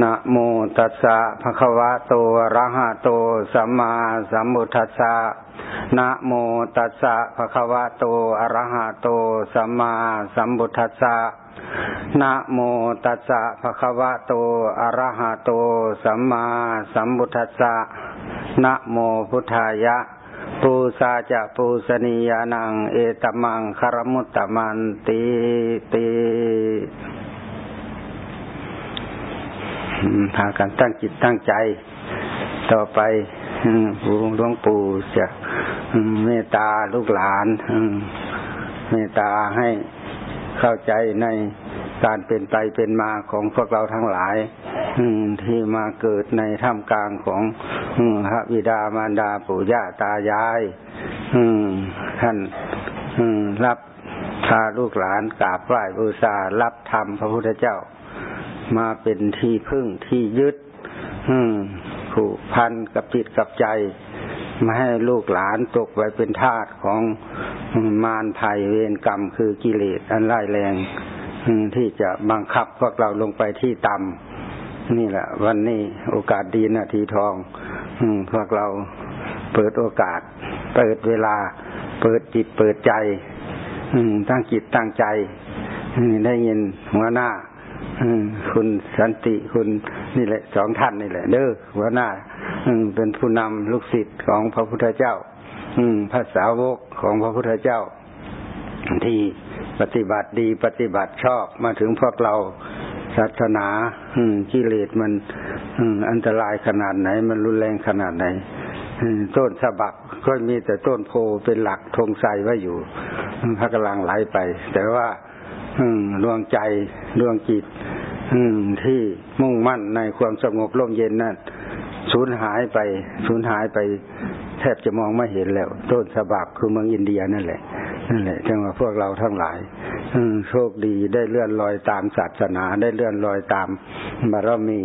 นะโมตัสสะภะคะวะโตอะระหะโตสัมมาสัมพุทธัสสะนะโมตัสสะภะคะวะโตอะระหะโตสัมมาสัมพุทธัสสะนะโมตัสสะภะคะวะโตอะระหะโตสัมมาสัมพุทธัสสะนะโมพุทธายะปูซาจะปูสนียานัง เอตมังคารมุตตมันติติ พากันตั้งจิตตั้งใจ ต่อไปหลวงปู่จะเมตตาลูกหลานเมตตาให้เข้าใจในการเป็นไปเป็นมาของพวกเราทั้งหลายที่มาเกิดในท่ามกลางของพระบิดามารดาปู่ย่าตายายท่านรับพาลูกหลานกราบไหว้บูชารับธรรมพระพุทธเจ้า มาเป็นที่พึ่งที่ยึดผูกพันกับจิตกับใจมาให้ลูกหลานตกไปเป็นทาสของมารภัยเวรกรรมคือกิเลสอันร้ายแรงที่จะบังคับพวกเราลงไปที่ต่ำนี่แหละ วันนี้โอกาสดีนาทีทองพวกเราเปิดโอกาส เปิดเวลา เปิดจิตเปิดใจตั้งจิตตั้งใจได้ยินหัวหน้า คุณสันติคุณนี่แหละสองท่านนี่แหละ เด้อหัวหน้าเป็นผู้นำลูกศิษย์ของพระพุทธเจ้าภาษาวกของพระพุทธเจ้า ที่ปฏิบัติดีปฏิบัติชอบมาถึงพวกเราศาสนากิเลสมันอันตรายขนาดไหน มันรุนแรงขนาดไหนต้นฉบับก็มีแต่ต้นโพเป็นหลักธงใสไว้อยู่พระกำลังไหลไป แต่ว่า ดวงใจดวงจิตที่มุ่งมั่นในความสงบร่มเย็นนั่นสูญหายไปสูญหายไปแทบจะมองไม่เห็นแล้ว ต้นฉบับคือเมืองอินเดียนั่นแหละนั่นแหละจังว่าพวกเราทั้งหลายโชคดีได้เลื่อนลอยตามศาสนาได้เลื่อนลอยตามบารมี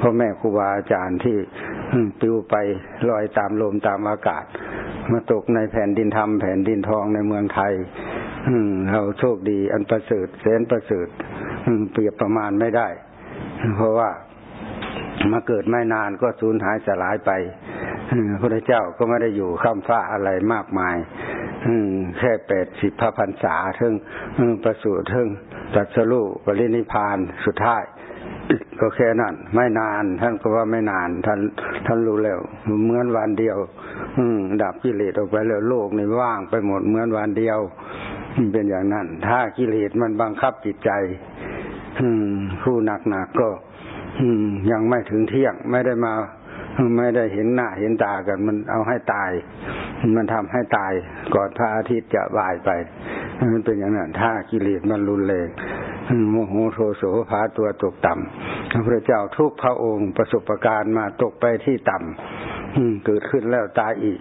พ่อแม่ครูบาอาจารย์ที่ปิวไปลอยตามลมตามอากาศ มาตกในแผ่นดินธรรมแผ่นดินทองในเมืองไทย เราโชคดีอันประเสริฐแสนประเสริฐเปรียบประมาณไม่ได้ เพราะว่ามาเกิดไม่นานก็สูญหายสลายไปพระเจ้าก็ไม่ได้อยู่ข้ามฟ้าอะไรมากมาย แค่แปดสิบพระพรรษาถึงประสูติถึงตัดสรุปรินิพานสุดท้าย ก็แค่นั้น ไม่นาน ท่านก็ว่าไม่นาน ท่านท่านรู้แล้วเหมือนวันเดียว อืดับกิเลสออกไปแล้วโลกนี่ว่างไปหมดเหมือนวันเดียว เป็นอย่างนั้น ถ้ากิเลสมันบังคับจิตใจผู้หนักหนักก็ยังไม่ถึงเที่ยงไม่ได้มาไม่ได้เห็นหน้าเห็นตากันมันเอาให้ตาย มันทำให้ตายก่อนพระอาทิตย์จะบ่ายไปมันเป็นอย่างนั้น ถ้ากิเลสมันรุนแรงโมโหโทโสพาตัวตกต่ำพระพุทธเจ้าทุกพระองค์ประสบการณ์มาตกไปที่ต่ำเกิดขึ้นแล้วตายอีก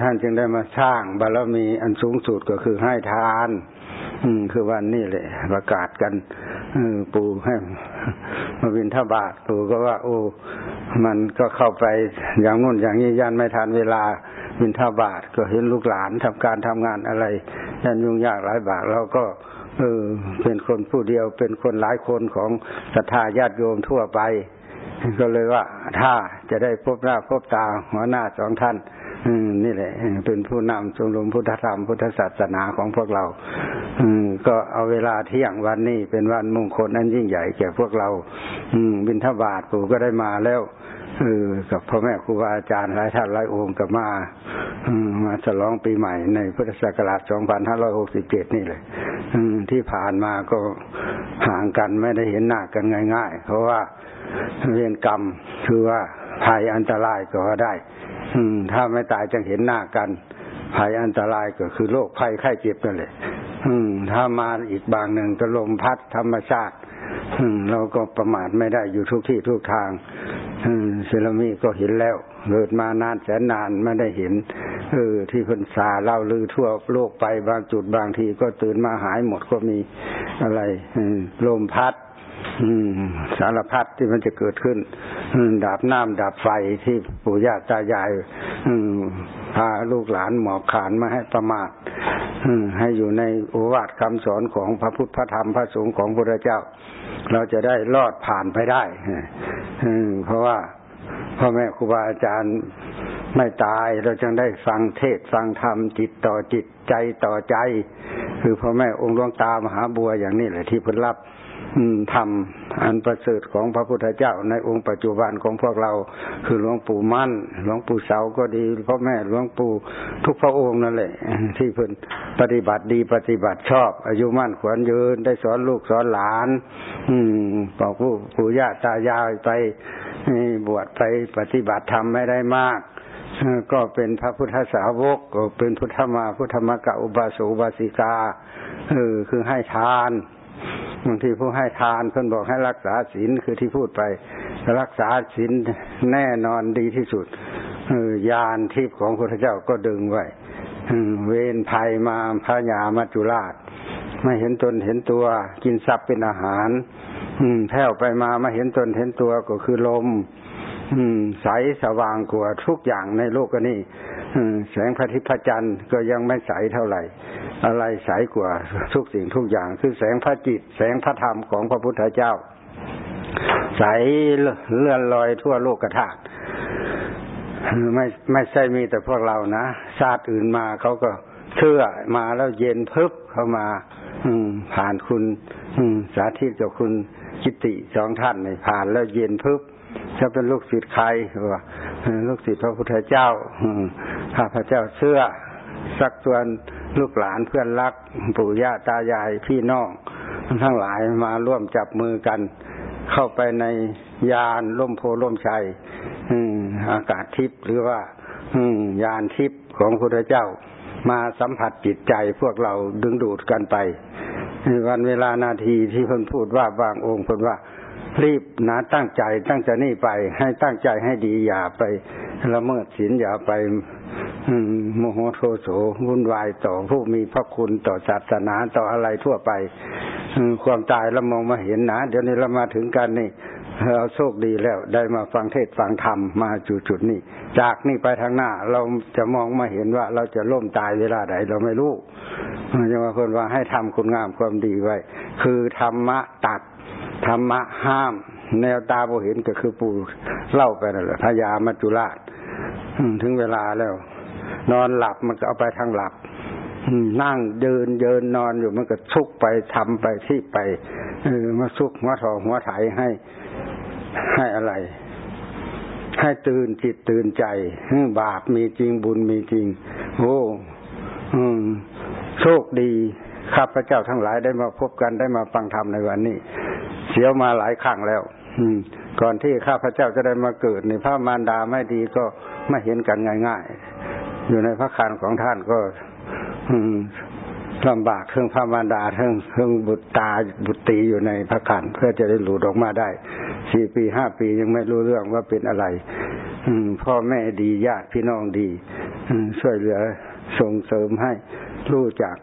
ท่านจึงได้มาสร้างบารมีอันสูงสุดก็คือให้ทานคือวันนี้เลยประกาศกันปู่ให้มาวินทบาทปู่ก็ว่า โอ้มันก็เข้าไปอย่างนู้นอย่างนี้ยันไม่ทันเวลาวินทบาทก็เห็นลูกหลานทำการทำงานอะไรยันยุ่งยากหลายบาทเราก็เออเป็นคนผู้เดียวเป็นคนหลายคนของศรัทธาญาติโยมทั่วไป ก็เลยว่าถ้าจะได้พบหน้าพบตาหัวหน้าสองท่าน นี่แหละ เป็นผู้นำชมรมพุทธธรรมพุทธศาสนาของพวกเราก็เอาเวลาเที่ยงวันนี้เป็นวันมงคลอันยิ่งใหญ่แก่พวกเราบินทบาทปู่ก็ได้มาแล้วออกับพ่อแม่ครูบาอาจารย์หลายท่านหลายองค์กับมามาฉลองปีใหม่ในพุทธศักราช 2567 นี่เลยที่ผ่านมาก็ห่างกันไม่ได้เห็นหน้ากันง่าย ๆ เพราะว่าเรียนกรรมคือว่าภัยอันตรายก็ได้ ถ้าไม่ตายจะเห็นหน้ากัน ภัยอันตรายก็คือโรคภัยไข้เจ็บนั่นแหละถ้ามาอีกบางหนึ่งก็ลมพัดธรรมชาติเราก็ประมาทไม่ได้อยู่ทุกที่ทุกทางเซรามิก็เห็นแล้วเกิดมานานแสนนานไม่ได้เห็นเออที่พันษาเล่าลือทั่วโลกไปบางจุดบางทีก็ตื่นมาหายหมดก็มีอะไรลมพัด สารพัดที่มันจะเกิดขึ้นดาบน้ำดาบไฟที่ปู่ย่าตายายพาลูกหลานหมอบขานมาให้ประมาทให้อยู่ในโอวาทคำสอนของพระพุทธพระธรรมพระสงฆ์ของพระเจ้า เราจะได้รอดผ่านไปได้เพราะว่าพ่อแม่ครูบาอาจารย์ไม่ตายเราจึงได้ฟังเทศฟังธรรมจิตต่อจิตใจต่อใจ คือพ่อแม่องค์หลวงตามหาบัวอย่างนี้แหละที่พ้นรับ ทำอันประเสริฐของพระพุทธเจ้าในองค์ปัจจุบันของพวกเรา คือหลวงปู่มั่น หลวงปู่เสาก็ดีพ่อแม่หลวงปู่ทุกพระองค์นั่นแหละ ที่เพิ่นปฏิบัติดีปฏิบัติชอบ อายุมั่นขวัญยืนได้สอนลูกสอนหลาน อืมบอกผู้ปู่ย่าตายายไปบวชไปปฏิบัติธรรมไม่ได้มากก็เป็นพระพุทธสาวกก็เป็นพุทธมาพุทธมกะอุบาสอุบาสิกาเออคือให้ทาน บางทีผู้ให้ทานเพื่อนบอกให้รักษาศีลคือที่พูดไปรักษาศีลแน่นอนดีที่สุดยานทิพย์ของพระเจ้าก็ดึงไว้เวรภัยมาพระยามัจจุราช ไม่เห็นตนเห็นตัวกินทรัพย์เป็นอาหาร อืมแผ่วไปมามาเห็นตนเห็นตัวก็คือลม อืม ใสสว่างกว่าทุกอย่างในโลกนี้แสงพระอาทิตย์พระจันทร์ก็ยังไม่ใสเท่าไหร่ อะไรใสกว่าทุกสิ่งทุกอย่าง คือแสงพระจิต แสงพระธรรมของพระพุทธเจ้า ใสเลื่อนลอยทั่วโลกธาตุไม่ไม่ใช่มีแต่พวกเรานะชาติอื่นมาเขาก็เชื่อมาแล้วเย็นพึบเข้ามา อืม ผ่านคุณ อืม สาธิตกับคุณจิติสองท่านนี่ผ่านแล้วเย็นพึบจะเป็นลูกศิษย์ใครว่าลูกศิษย์พระพุทธเจ้าข้าพระเจ้าเชื่อสักส่วน ลูกหลานเพื่อนรัก ปู่ย่าตายายพี่น้องทั้งหลายมาร่วมจับมือกัน เข้าไปในยานล่มโพล่มชัยอากาศทิพย์หรือว่ายานทิพย์ของพระพุทธเจ้า มาสัมผัสจิตใจพวกเราดึงดูดกันไปวันเวลานาทีที่เพิ่นพูดว่าบางองค์เพิ่นว่ารีบนะตั้งใจตั้งใจนี่ไป ให้ตั้งใจให้ดีอย่าไปละเมิดศีลอย่าไป โมโหโทโสวุ่นวายต่อผู้มีพระคุณต่อศาสนาต่ออะไรทั่วไปความตายเรามองมาเห็นนะเดี๋ยวนี้เรามาถึงกันนี่เราโชคดีแล้ว ได้มาฟังเทศฟังธรรมมาจุดจุดนี้ จากนี่ไปทางหน้า เราจะมองมาเห็นว่าเราจะล่มตายเวลาใดเราไม่รู้จะมาคนว่าให้ทำคุณงามความดีไว้ คือธรรมะตัดธรรมะห้าม แนวตาโบเห็นก็คือปู่เล่าไปนั่นแหละพญามัจจุราช ถึงเวลาแล้ว นอนหลับมันก็เอาไปทางหลับนั่งเดินเดินนอนอยู่มันก็ชุกไปทำไปที่ไปเออมาชุกหัวถอหัวไถให้ให้อะไร ให้ตื่นจิตตื่นใจบาปมีจริงบุญมีจริง โอ้โชคดีข้าพเจ้าทั้งหลายได้มาพบกันได้มาฟังธรรมในวันนี้ เสียวมาหลายครั้งแล้ว อืม ก่อนที่ข้าพเจ้าจะได้มาเกิดในพระมารดาไม่ดีก็ไม่เห็นกันง่ายๆ อยู่ในพระคานของท่านก็ลำบากเครื่องพระมารดาเครื่องเครื่องบุตรตาบุตรตีอยู่ในพระขันเพื่อจะได้หลุดออกมาได้สี่ปีห้าปียังไม่รู้เรื่องว่าเป็นอะไรพ่อแม่ดีญาติพี่น้องดีช่วยเหลือส่งเสริมให้ รู้จัก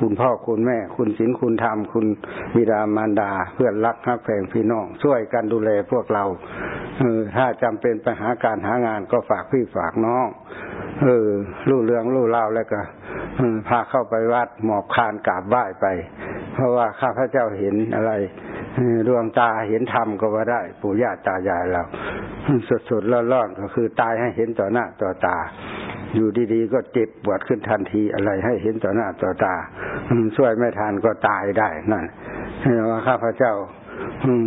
คุณพ่อคุณแม่ คุณศีลคุณธรรม คุณบิดามารดา เพื่อนรักฮักแพงพี่น้อง ช่วยกันดูแลพวกเราเออถ้าจำเป็นไปหาการหางานก็ฝากพี่ฝากน้องเออรู้เรื่องรู้เล่าแล้วก็พาเข้าไปวัดหมอบคานกราบไหว้ไป เพราะว่าข้าพระเจ้าเห็นอะไรดวงตาเห็นธรรมก็ว่าได้ ปู่ย่าตายายเราสดๆร้อนๆก็คือตายให้เห็นต่อหน้าต่อตา อยู่ดีๆ ก็เจ็บปวดขึ้นทันทีอะไรให้เห็นต่อหน้าต่อตาช่วยไม่ทันก็ตายได้นั่นว่าข้าพเจ้า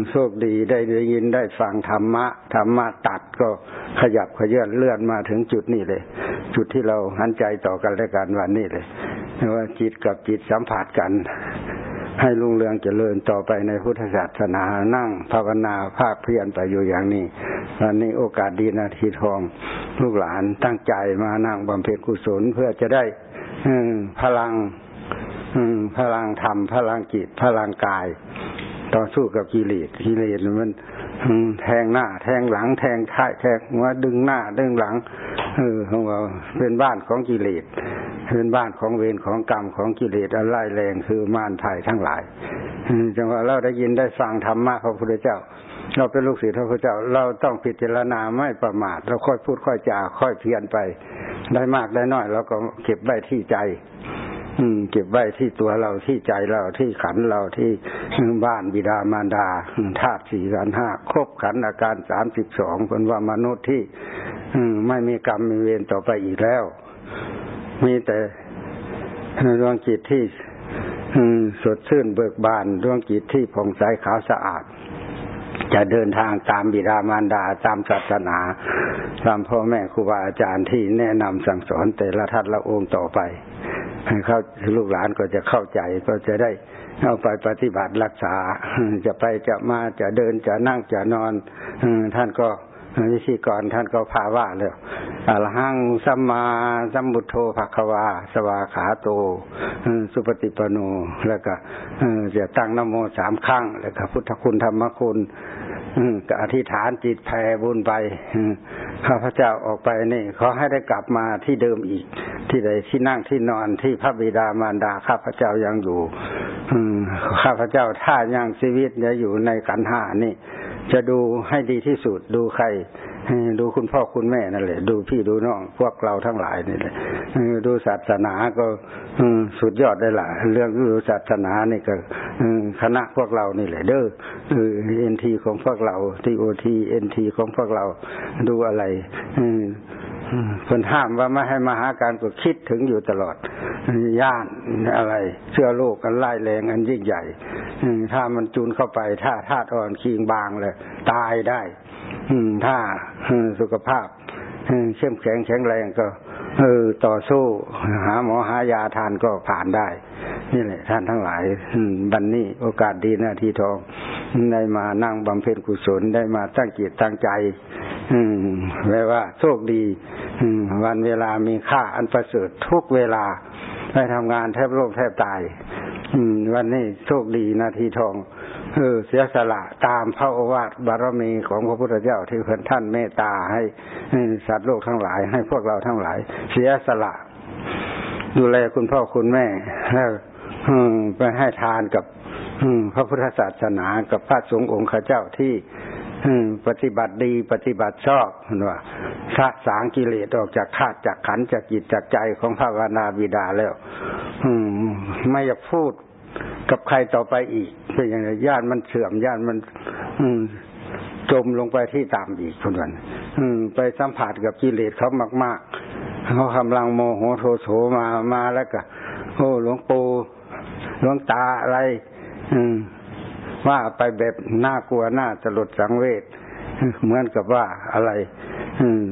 โชคดีได้ได้ยินได้ฟังธรรมะธรรมะตัดก็ขยับขยื่นเลื่อนมาถึงจุดนี้เลย จุดที่เราหันใจต่อกันและกันวันนี้เลยว่าจิตกับจิตสัมผัสกัน ให้ลุงเรืองเจริญต่อไปในพุทธศาสนานั่งภาวนาภาคเพียรไปอยู่อย่างนี้วันนี้โอกาสดีนาทีทองลูกหลานตั้งใจมานั่งบำเพ็ญกุศลเพื่อจะได้พลังพลังธรรม พลังจิต พลังกาย ต่อสู้กับกิเลสกิเลสมัน แทงหน้า แทงหลัง แทงท้ายแทงหัวดึงหน้า ดึงหลัง เออของเราเป็นบ้านของกิเลสเป็นบ้านของเวรของกรรมของกิเลสอะไรแรงคือม่านไทยทั้งหลายจังหว่าเราได้ยินได้ฟังธรรมะพระพุทธเจ้า เราเป็นลูกศิษย์พระพุทธเจ้า เราต้องพิจารณาไม่ประมาท เราค่อยพูดค่อยจาค่อยเพียรไป ได้มากได้น้อยเราก็เก็บไว้ที่ใจ เก็บไว้ที่ตัวเราที่ใจเราที่ขันเราที่บ้านบิดามารดาธาตุสี่ขันห้าครบขันอาการสามสิบสองคนว่ามนุษย์ที่อืมไม่มีกรรมมีเวรต่อไปอีกแล้ว มีแต่ดวงจิตที่สดชื่นเบิกบานดวงจิตที่ผ่องใสขาวสะอาด จะเดินทางตามบิดามารดาตามศาสนา ตามพ่อแม่ครูบาอาจารย์ที่แนะนำสั่งสอนแต่ละทัดละองค์ต่อไป เข้าลูกหลานก็จะเข้าใจก็จะได้เอาไปปฏิบัติรักษา จะไปจะมาจะเดินจะนั่งจะนอนท่านก็วิธีก่อนท่านก็พาว่าเลยอรหังสัมมาสัมบุทโธภควา สวาขาโต สุปฏิปโน แล้วก็จะตั้งนโมสามครั้ง แล้วก็พุทธคุณธรรมคุณ ก็อธิษฐานจิตแผ่บุญไปข้าพเจ้าออกไปนี่ขอให้ได้กลับมาที่เดิมอีก ที่ใดที่นั่งที่นอนที่พระบิดามารดาข้าพเจ้ายังอยู่ข้าพเจ้าถ้ายังชีวิตจะอยู่ในขันหานี่ จะดูให้ดีที่สุดดูใคร ดูคุณพ่อคุณแม่นั่นแหละ ดูพี่ดูน้องพวกเราทั้งหลายนี่แหละดูศาสนาก็สุดยอดได้ละเรื่องดูศาสนานี่ก็คณะพวกเรานี่แหละ เด้อเอ็นทีของพวกเราทีโอทีเอ็นทีของพวกเราดูอะไรคนห้ามว่าไม่ให้มาหาการก็คิดถึงอยู่ตลอดย่านอะไร เชื่อโลกกันไล่แรงอันยิ่งใหญ่ถ้ามันจูนเข้าไป ถ้าธาตุอ่อนคีงบางเลยตายได้ ถ้าสุขภาพเข้มแข็งแข็งแรงก็เออต่อสู้หาหมอหายาทานก็ผ่านได้ นี่แหละ ท่านทั้งหลายบันนี้โอกาสดีหน้าที่ทองได้มานั่งบำเพ็ญกุศลได้มาตั้งจิตตั้งใจ อืมแปลว่าโชคดีวันเวลามีค่าอันประเสริฐทุกเวลาได้ทำงานแทบโลกแทบตาย อืม วันนี้โชคดีนาทีทอง เออ เสียสละตามพระโอวาทบารมีของพระพุทธเจ้าที่เพื่อนท่านเมตตาให้สัตว์โลกทั้งหลาย ให้พวกเราทั้งหลาย เสียสละ ดูแลคุณพ่อคุณแม่แล้วไปให้ทานกับพระพุทธศาสนากับพระสงฆ์องค์ข้าเจ้าที่ ปฏิบัติดีปฏิบัติชอบว่าสะสางกิเลสออกจากธาตุจากขันจากจิตจากใจของพระวนาบิดาแล้ว อืม ไม่อยากพูดกับใครต่อไปอีกเป็นอย่างไรญาติมันเสื่อมญาติมัน อืมจมลงไปที่ต่ำอีกคนนั้นไปสัมผัสกับกิเลสเขามาก ๆเขากำลังโมโหโทโสมามาแล้วก็โอ้หลวงปู่หลวงตาอะไร อืม ว่าไปแบบน่ากลัวน่าสลดสังเวชเหมือนกับว่าอะไร อืม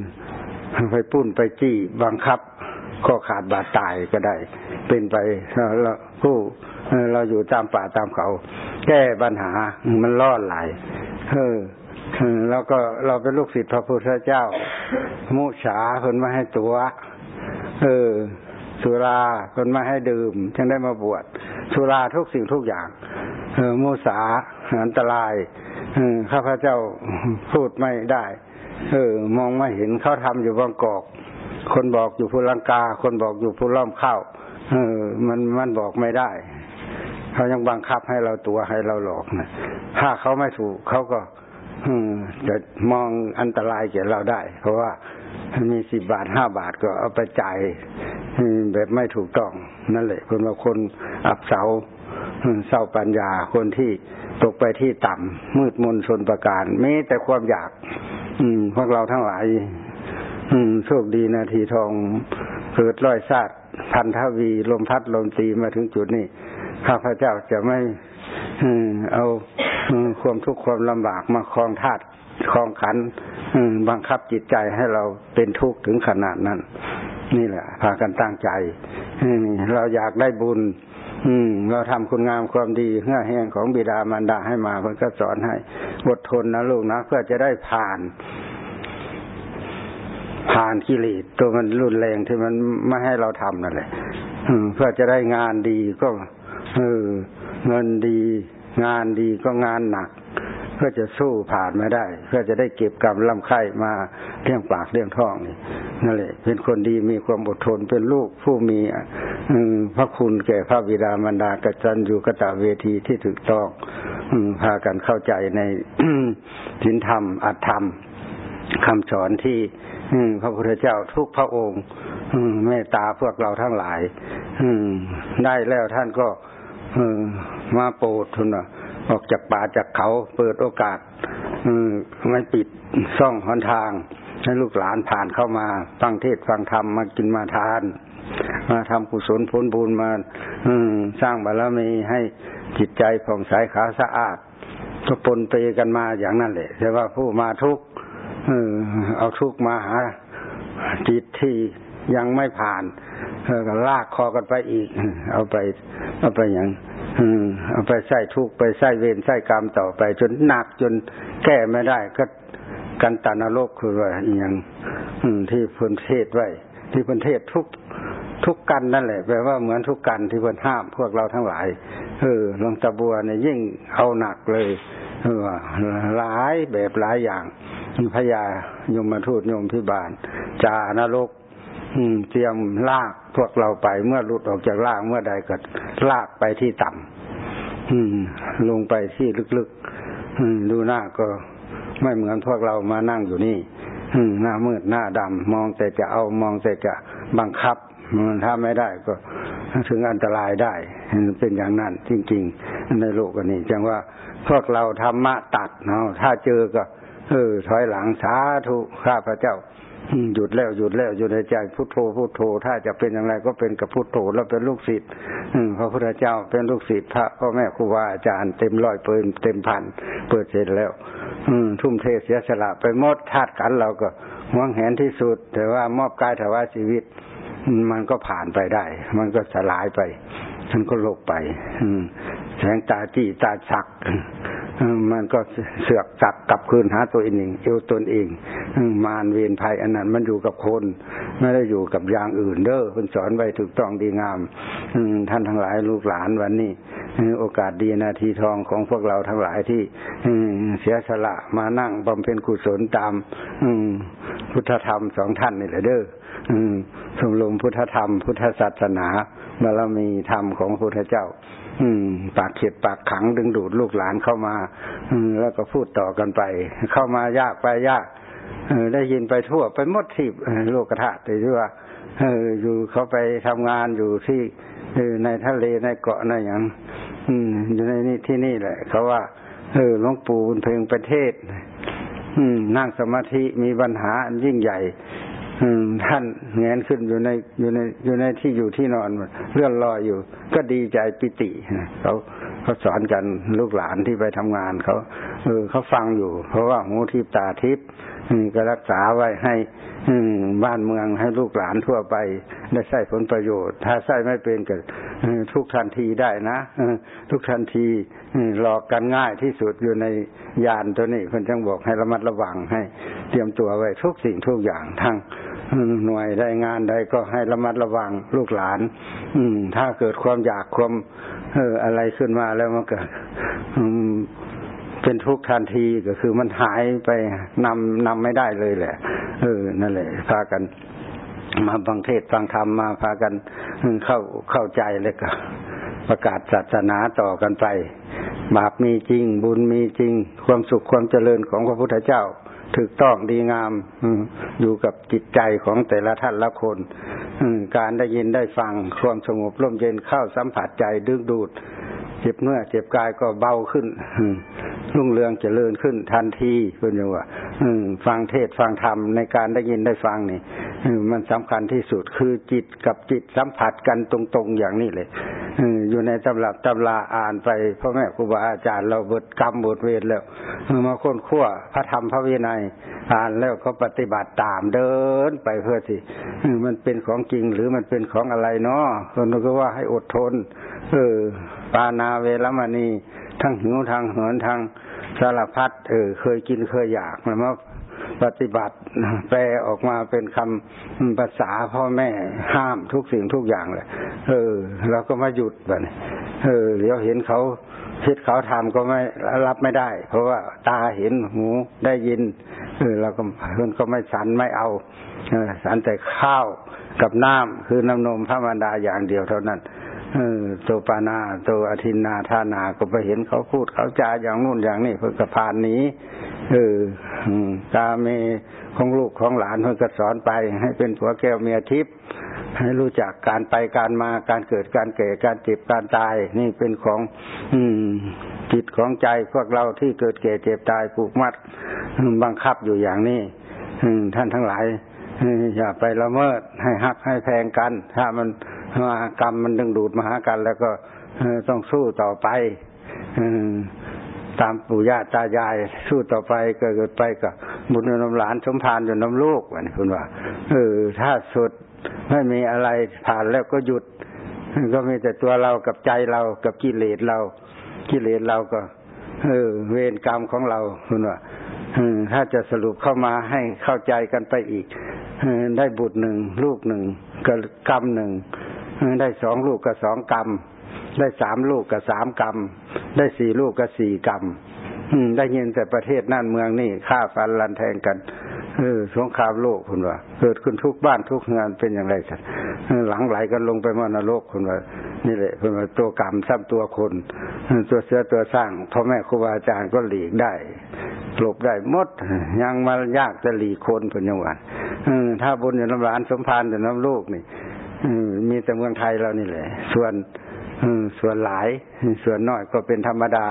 ไปปุ้นไปจี้บังคับ ก็ขาดบาดตายก็ได้ เป็นไปแล้วผู้เราอยู่ตามป่าตามเขา แก้ปัญหามันรอดหลายเออแล้วก็เราเป็นลูกศิษย์พระพุทธเจ้า มุฉาคนมาให้ตัว เออ สุราคนมาให้ดื่มจึงได้มาบวชสุราทุกสิ่งทุกอย่าง มุสาอันตรายข้าพเจ้าพูดไม่ได้ เออ มองไม่เห็นเขาทำอยู่บางกอก คนบอกอยู่ภูลังกา คนบอกอยู่ภูล่อมเข้าเออ มันมันบอกไม่ได้เขายังบังคับให้เราตัวให้เราหลอกนะถ้าเขาไม่ถูกเขาก็จะมองอันตรายแก่เราได้ เพราะว่ามีสิบบาทห้าบาทก็เอาไปจ่ายแบบไม่ถูกต้อง นั่นแหละคนบางคนอับเสา เศร้าปัญญาคนที่ตกไปที่ต่ำมืดมนชนประการมีแต่ความอยาก อืม พวกเราทั้งหลาย อืมโชคดีนาทีทองเกิดร้อยซาดพันทวีลมพัดลมตีมาถึงจุดนี้ข้าพเจ้าจะไม่เอาความทุกข์ความลำบากมาคลองธาตุคลองขันบังคับจิตใจให้เราเป็นทุกข์ถึงขนาดนั้น นี่แหละ พากันตั้งใจเราอยากได้บุญ อืม เราทำคุณงามความดีเงื่อแห้งของบิดามารดาให้มาเพื่อก็สอนให้อดทนนะลูกนะเพื่อจะได้ผ่าน ผ่านกิเลสตัวมันรุนแรงที่มันไม่ให้เราทำนั่นแหละเพื่อจะได้งานดีก็เออเงินดี งานดีก็งานหนัก เพื่อจะสู้ผ่านมาได้ เพื่อจะได้เก็บกรรมลำไข่มาเลี้ยงปากเลี้ยงท้องนี่นั่นแหละเป็นคนดีมีความอดทนเป็นลูกผู้มีพระคุณแก่พระบิดามารดากจันอยู่กตะเวทีที่ถูกต้องพากันเข้าใจในศีลธรรมอัตธรรมคำสอนที่พระพุทธเจ้าทุกพระองค์เมตตาพวกเราทั้งหลายได้แล้วท่านก็มาโปรดทุน ออกจากป่าจากเขาเปิดโอกาสไม่ปิดซ่องหนทาง ให้ลูกหลานผ่านเข้ามาฟังเทศฟังธรรมมากินมาทาน มาทำกุศลผลบุญมาสร้างบารมีให้จิตใจผ่องใสขาวสะอาดก็ปนเปกันมาอย่างนั้นแหละแต่ว่าผู้มาทุกเอาทุกมาหาจิตที่ยังไม่ผ่านก็ลากคอกันไปอีก เอาไป เอาไปอย่าง เอาไปใส่ทุกไปใส่เวรใส่กรรมต่อไป จนหนักจนแก้ไม่ได้ก็กันตานรกคือว่าอย่างที่พ้นเทศไว้ ที่พ้นเทศทุกทุกกันนั่นแหละแปลว่าเหมือนทุกกันที่พ้นห้ามพวกเราทั้งหลายเออหลวงตาบัวเนี่ยยิ่งเอาหนักเลยเออหลายแบบหลายอย่างพญายมมาทูตยมพิบาลจานรก เตรียมลากพวกเราไปเมื่อหลุดออกจากลางเมื่อใดก็ลากไปที่ต่ำลงไปที่ลึกๆดูหน้าก็ไม่เหมือนพวกเรามานั่งอยู่นี่หน้ามืดหน้าดำมองแต่จะเอามองแต่จะบังคับถ้าไม่ได้ก็ถึงอันตรายได้ เป็นอย่างนั้นจริง ๆ ในโลกนี้จังว่าพวกเราธรรมะตัดเนาะถ้าเจอก็เออถอยหลังสาธุข้าพระเจ้า หยุดแล้วหยุดแล้วอยู่ในใจพุทโธพุทโธ ถ้าจะเป็นอย่างไรก็เป็นกับพุทโธแล้วเป็นลูกศิษย์พระพุทธเจ้าเป็นลูกศิษย์พระพ่อแม่ครูบาอาจารย์เต็มร้อยเปิดเต็มพันเปิดเสร็จแล้ว อืทุ่มเทเสียสละไปหมดธาตุขันเราก็หวงแหนที่สุด แต่ว่ามอบกายถวายชีวิต มันก็ผ่านไปได้ มันก็สลายไปมันก็ลกไป อืแสงตาจีตาฉัก มันก็เสือกจับกลับคืนหาตัวเองเอวตนเองมารเวียนภัยอันนั้นมันอยู่กับคน ไม่ได้อยู่กับอย่างอื่นเด้อคุณสอนไว้ถูกต้องดีงามท่านทั้งหลายลูกหลานวันนี้โอกาสดีนาทีทองของพวกเราทั้งหลายที่เสียสละมานั่งบำเพ็ญกุศลตามพุทธธรรมสองท่านนี่แหละเด้อสมลมพุทธธรรม พุทธศาสนาบารมีธรรมของพระพุทธเจ้า อืม ปากเข็ดปากขังดึงดูดลูกหลานเข้ามา อืม แล้วก็พูดต่อกันไป เข้ามายากไปยากเออได้ยินไปทั่วไปหมดที่โลกธาตุที่ว่าเอออยู่เขาไปทำงานอยู่ที่เออในทะเลในเกาะในอย่างอืม อยู่ในนี่ที่นี่แหละ เขาว่า เออหลวงปู่บุญเพลงประเทศ อืม นั่งสมาธิมีปัญหายิ่งใหญ่ ท่านเงนขึ้นอยู่ในอยู่ในอยู่ในที่อยู่ที่นอนเลื่อนลอยอยู่ ก็ดีใจปิติเขาเขาสอนกันลูกหลานที่ไปทำงานเขาเออเขาฟังอยู่ เพราะว่าหูทิพตาทิพก็รักษาไว้ให้ บ้านเมืองให้ลูกหลานทั่วไป ได้ใช้ผลประโยชน์ ถ้าใช้ไม่เป็นก็ทุกทันทีได้นะทุกทันทีหลอกกันง่ายที่สุดอยู่ในยานตัวนี้เพิ่นจังบอกให้ระมัดระวังให้เตรียมตัวไว้ทุกสิ่งทุกอย่างทั้งหน่วยได้งานใดก็ให้ระมัดระวังลูกหลาน อืม ถ้าเกิดความอยากความเอออะไรขึ้นมาแล้วมันก็ เป็นทุกทันทีก็คือมันหายไปนำนำไม่ได้เลยแหละ เออ นั่นแหละพากัน มาฟังเทศฟังธรรมมาพากันเข้าเข้าใจเลยก็ประกาศศาสนาต่อกันไป บาปมีจริง บุญมีจริง ความสุขความเจริญของพระพุทธเจ้าถูกต้องดีงามอยู่กับจิตใจของแต่ละท่านละคนการได้ยินได้ฟังความสงบร่มเย็นเข้าสัมผัสใจดึงดูด จ็บเนื้อเจ็บกายก็เบาขึ้นรุ่งเรืองเจริญขึ้นทันทีเพื่อนว่าฟังเทศฟังธรรมในการได้ยินได้ฟังนี่มันสำคัญที่สุดคือจิตกับจิตสัมผัสกันตรงๆอย่างนี้เลยอยู่ในตำรับตำราอ่านไปพ่อแม่ครูบาอาจารย์เราบทกรรมบทเวรแล้วมาค้นขั้วพระธรรมพระวินัยอ่านแล้วก็ปฏิบัติตามเดินไปเพื่อสิมันเป็นของจริงหรือมันเป็นของอะไรเนาะคนก็ว่าให้อดทน เออ ปานาเวรมณี ทั้งหิวทางเหินทางสารพัดเออเคยกินเคยอยากแล้วมาปฏิบัติแปลออกมาเป็นคำภาษาพ่อแม่ห้ามทุกสิ่งทุกอย่างเลยเออเราก็มาหยุดแบบนี้เออเดี๋ยวเห็นเขาคิดเขาทำก็ไม่รับไม่ได้ เพราะว่าตาเห็นหูได้ยินเออเราก็เพื่อนก็ไม่สันไม่เอาเออสันแต่ข้าวกับน้ำคือน้ำนมพระมารดาอย่างเดียวเท่านั้น เออตัวปานาตัวอธินาธานาก็ไปเห็นเขาพูดเขาจาอย่างนู่นอย่างนี้เพื่อกระพานนี้เออตาเมของลูกของหลานเพื่อสอนไป ให้เป็นผัวแก้วเมียทิพย์ให้รู้จักการไปการมาการเกิดการเก่การเจ็บการตาย นี่เป็นของ อืมจิตของใจพวกเราที่เกิดเก่เจ็บตายผูกมัดบังคับอยู่อย่างนี้ท่านทั้งหลายอย่าไปละเมิดให้ฮักให้แพงกัน ถ้ามัน มากรรมมันดึงดูดมาหากันแล้วก็ต้องสู้ต่อไปตามปู่ย่าตายาย สู้ต่อไปเกิดไปกับบุญน้ำหลานสมพานอยู่น้ำลูกวันนี้คุณว่าเออถ้าสุดไม่มีอะไรผ่านแล้วก็หยุด ก็มีแต่ตัวเรากับใจเรากับกิเลสเรากิเลสเราก็ เออ เวรกรรมของเราคุณว่าถ้าจะสรุปเข้ามาให้เข้าใจกันไปอีกได้บุตรหนึ่งลูกหนึ่งกับกรรมหนึ่ง ได้สองลูกกับสองกรรม ได้สามลูกกับสามกรรม ได้สี่ลูกกับสี่กรรมได้ยินแต่ประเทศนั่นเมืองนี่ฆ่าฟันลันแทงกันเออสงครามโลกคุณว่า เกิดขึ้นทุกบ้านทุกเงานเป็นอย่างไรสักหลังไหลกันลงไปมานรกคุณว่า นี่แหละคุณว่าตัวกรรมซ้ำตัวคน ตัวเสือตัวสร้างพ่อแม่ครูบาอาจารย์ก็หลีกได้หลบได้หมด ยังมายากจะหลีกคนเป็นยังไงถ้าบุญอยู่น้ำร้านสมพานอยู่น้ำลูกนี่ มีแต่เมืองไทยเรานี่แหละ ส่วนส่วนหลาย ส่วนน้อยก็เป็นธรรมดา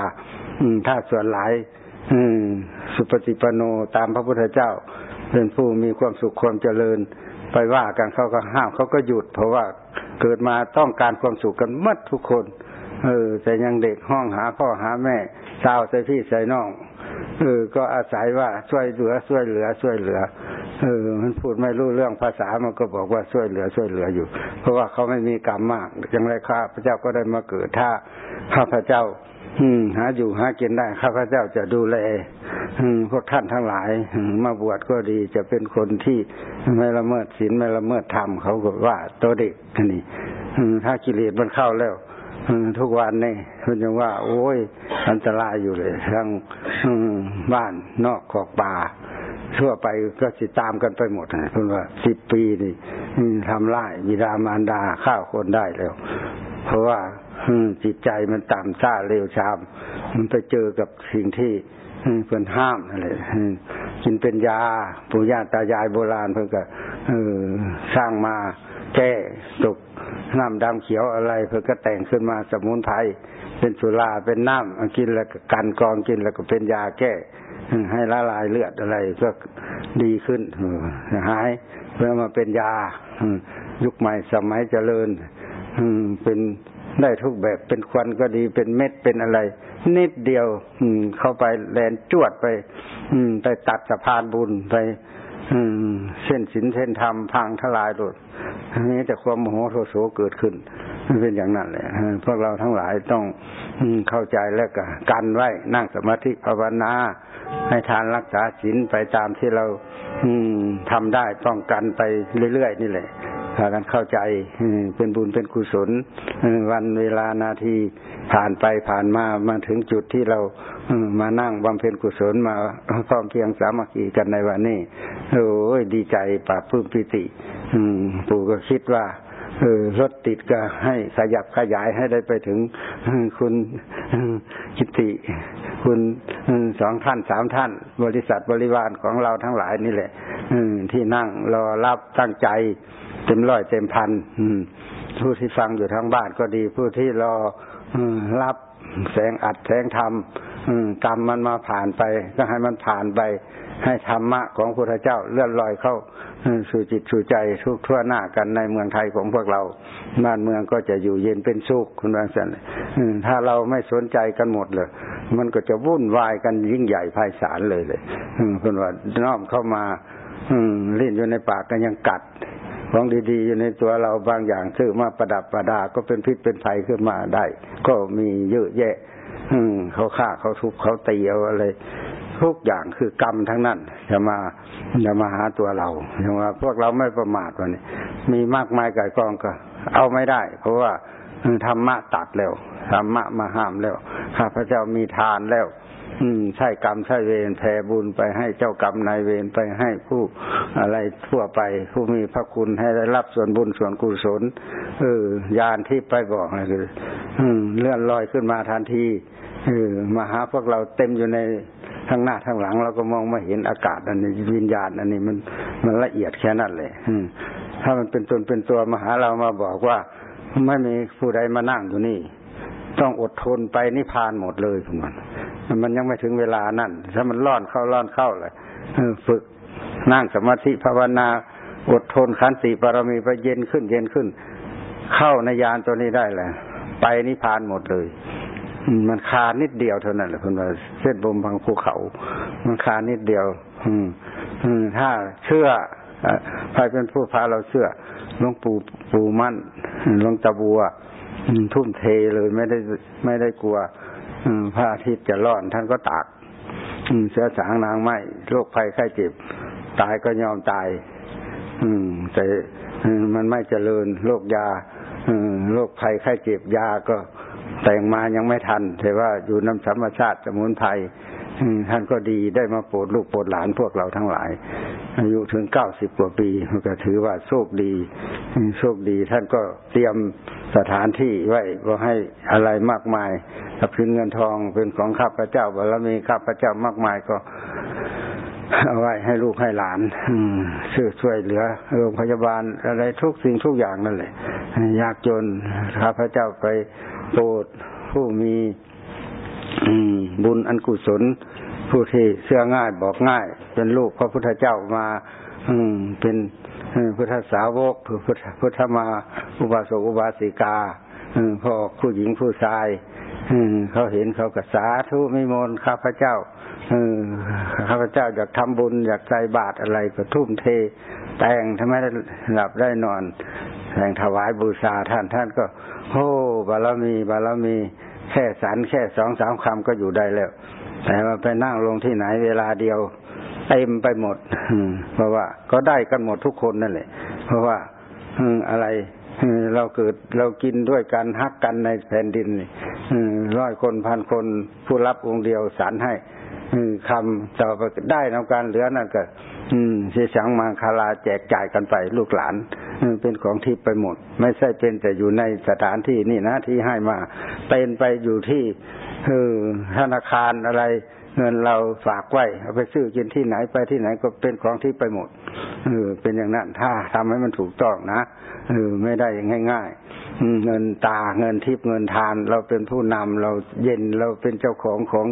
ถ้าส่วนหลายสุปฏิปโนตามพระพุทธเจ้า เป็นผู้มีความสุขความเจริญ ไปว่ากันเขาก็ห้ามเขาก็หยุด เพราะว่าเกิดมาต้องการความสุขกันมัดทุกคน เออ แต่ยังเด็กห้องหาพ่อหาแม่สาวใส่พี่ใส่น้อง เออ ก็อาศัยว่าช่วยเหลือช่วยเหลือช่วยเหลือ เออ มันพูดไม่รู้เรื่องภาษามันก็บอกว่าช่วยเหลือช่วยเหลืออยู่ เพราะว่าเขาไม่มีกรรมมากอย่างไรข้าพระเจ้าก็ได้มาเกิดถ้าข้าพระเจ้า อืม หาอยู่หากินได้ข้าพระเจ้าจะดูแลพวกท่านทั้งหลายมาบวชก็ดีจะเป็นคนที่ไม่ละเมิดศีลไม่ละเมิดธรรมเขาก็ว่าตัวเด็กนี่ถ้ากิเลสมันเข้าแล้ว ทุกวันนี่คุณจะว่า โอ้ย อันตรายอยู่เลยทั้งบ้านนอกขอกป่าทั่วไปก็ติดตามกันไปหมดนะคุณว่าสิบปีนี่ทำร้ายมีดามารดาฆ่าคนได้แล้ว เพราะว่าจิตใจมันต่ำซ่าเร็วชาม มันไปเจอกับสิ่งที่เพื่อนห้ามอะไรกินเป็นยาปู่ย่าตายายโบราณเพื่อนก็สร้างมาแก้ตก น้ำดำเขียวอะไรเพื่อก็แต่งขึ้นมาสมุนไพรเป็นสุราเป็นน้ำกินแล้วก็กันกรองกินแล้วก็เป็นยาแก้ ให้ละลายเลือดอะไรก็ดีขึ้นหายเพื่อมาเป็นยายุคใหม่สมัยเจริญเป็นได้ทุกแบบเป็นควันก็ดีเป็นเม็ดเป็นอะไร นิดเดียวเข้าไปแลนจวดไปไปตัดสะพานบุญไป เส้นศีลเส้นธรรมพังทลายหมดนี้แต่ความโมโหโทโสเกิดขึ้นเป็นอย่างนั้นเลยพวกเราทั้งหลายต้องเข้าใจแล้วก็กันไว้นั่งสมาธิภาวนา ให้ทานรักษาศีลไปตามที่เราทำได้ป้องกันไปเรื่อยๆนี่แหละ พากันเข้าใจเป็นบุญเป็นกุศลวันเวลานาทีผ่านไปผ่านมามาถึงจุดที่เรามานั่งบำเพ็ญกุศลมาพร้อมเพียงสามัคคีกันในวันนี้โอ้ยดีใจปราบพื้นปิติปู่ก็คิดว่าเออรถติดก็ให้ขยับขยายให้ได้ไปถึงคุณกิติ คุณสองท่านสามท่าน บริษัทบริวารของเราทั้งหลายนี่แหละที่นั่งรอรับตั้งใจ เต็มร้อยเต็มพันผู้ที่ฟังอยู่ทั้งบ้านก็ดี ผู้ที่รอรับแสงอัดแสงธรรมกรรมมันมาผ่านไป ก็ให้มันผ่านไป ให้ธรรมะของพระเจ้าเลื่อนลอยเข้าสู่จิตสู่ใจทุกทั่วหน้ากันในเมืองไทยของพวกเรา บ้านเมืองก็จะอยู่เย็นเป็นสุขคุณบางสันถ้าเราไม่สนใจกันหมดเลย มันก็จะวุ่นวายกันยิ่งใหญ่ไพศาลเลยเลยคุณว่าน้อมเข้ามาเล่นอยู่ในปากกันยังกัด ของดีๆอยู่ในตัวเราบางอย่างซื้อมาประดับประดา ก็เป็นพิษเป็นภัยขึ้นมาได้ ก็มีเยอะแยะ อืมเขาฆ่าเขาทุบเขาตีเอาอะไรทุกอย่างคือกรรมทั้งนั้นจะมาจะมาหาตัวเราอย่างว่าพวกเราไม่ประมาทวันนี้ มีมากมายก่กองก็ เอาไม่ได้ เพราะว่าธรรมะตัดแล้วธรรมะมาห้ามแล้วข้าพระเจ้ามีทานแล้ว อืมใช่กรรมใช่เวรแผ่บุญไปให้เจ้ากรรมนายเวรไปให้ผู้อะไรทั่วไป ผู้มีพระคุณให้ได้รับส่วนบุญส่วนกุศลเออยานที่ไปบอกนะคืออืมเลื่อนลอยขึ้นมาทันทีเออมาหาพวกเราเต็มอยู่ในทั้งหน้าทั้งหลัง เราก็มองไม่เห็นอากาศอันนี้วิญญาณ อันนี้มันมันละเอียดแค่นั้นเลยถ้ามันเป็นตนเป็นตัวมาหาเรามาบอกว่าไม่มีผู้ใดมานั่งอยู่นี่ ต้องอดทนไปนิพพานหมดเลยทุกมัน มันยังไม่ถึงเวลานั่น ถ้ามันร่อนเข้าร่อนเข้าเลยฝึกนั่งสมาธิภาวนาอดทนขันติปรมีไปเย็นขึ้น เย็นขึ้น เข้าในยานตัวนี้ได้แหละ ไปนิพพานหมดเลย มันคานิดเดียวเท่านั้นแหละคุณว่าเส้นบมบางภูเขา มันคานิดเดียว อืม อืม ถ้าเชื่อใครเป็นผู้พาเราเชื่อหลวงปู่ปู่มั่นหลวงตาบัวทุ่มเทเลยไม่ได้ไม่ได้กลัว พระอาทิตย์จะร้อนท่านก็ตากเสือสางนางไม้โรคภัยไข้เจ็บ ตายก็ยอมตาย อืม แต่มันไม่เจริญโรคยาโรคภัยไข้เจ็บยาก็แต่งมายังไม่ทันแต่ว่าอยู่น้ำธรรมชาติสมุนไพร ท่านก็ดีได้มาโปรดลูกโปรดหลานพวกเราทั้งหลาย อายุถึงเก้าสิบกว่าปีก็ถือว่าโชคดีโชคดี ท่านก็เตรียมสถานที่ไว้ว่าให้อะไรมากมายถ้าพื้นเงินทองเป็นของข้าพเจ้าบารมีข้าพเจ้ามากมายก็เอาไว้ให้ลูกให้หลานช่วยช่วยเหลือโรงพยาบาลอะไรทุกสิ่งทุกอย่างนั่นแหละยากจนข้าพเจ้าไปโปรดผู้มี บุญอันกุศล ผู้ที่เชื่อง่ายบอกง่าย เป็นลูกพระพุทธเจ้ามา อืม เป็นพุทธสาวกพุทธพุทธมา อุบาสกอุบาสิกาพ่อผู้หญิงผู้ชายเขาเห็นเขากระสาทุไม่มนข้าพเจ้าข้าพเจ้าอยากทำบุญอยากใจบาตรอะไรก็ทุ่มเท แต่งทำไมได้หลับได้นอน แต่งถวายบูชาท่านท่านก็โอ้บารมีบารมี แค่สันแค่สองสามคำก็อยู่ได้แล้ว แต่ว่าไปนั่งลงที่ไหนเวลาเดียวเต็มไปหมดเพราะว่า ก็ได้กันหมดทุกคนนั่นแหละ เพราะว่าอะไรเราเกิดเรากินด้วยกันฮักกันในแผ่นดินร้อยคนพันคนผู้รับองค์เดียวสารให้ คำต่อไปได้นำการเหลือนั่นก็เสียสังมังคาราแจกจ่ายกันไปลูกหลานเป็นของทิพย์ไปหมด ไม่ใช่เป็นแต่อยู่ในสถานที่นี่นะที่ให้มาเป็นไปอยู่ที่ธนาคารอะไร เงินเราฝากไว้เอาไปซื้อกินที่ไหนไปที่ไหนก็เป็นของที่ไปหมดเออเป็นอย่างนั้นถ้าทำให้มันถูกต้องนะเออไม่ได้ง่ายๆเงินตาเงินทิพย์เงินทาน เราเป็นผู้นำเราเย็นเราเป็นเจ้าของของ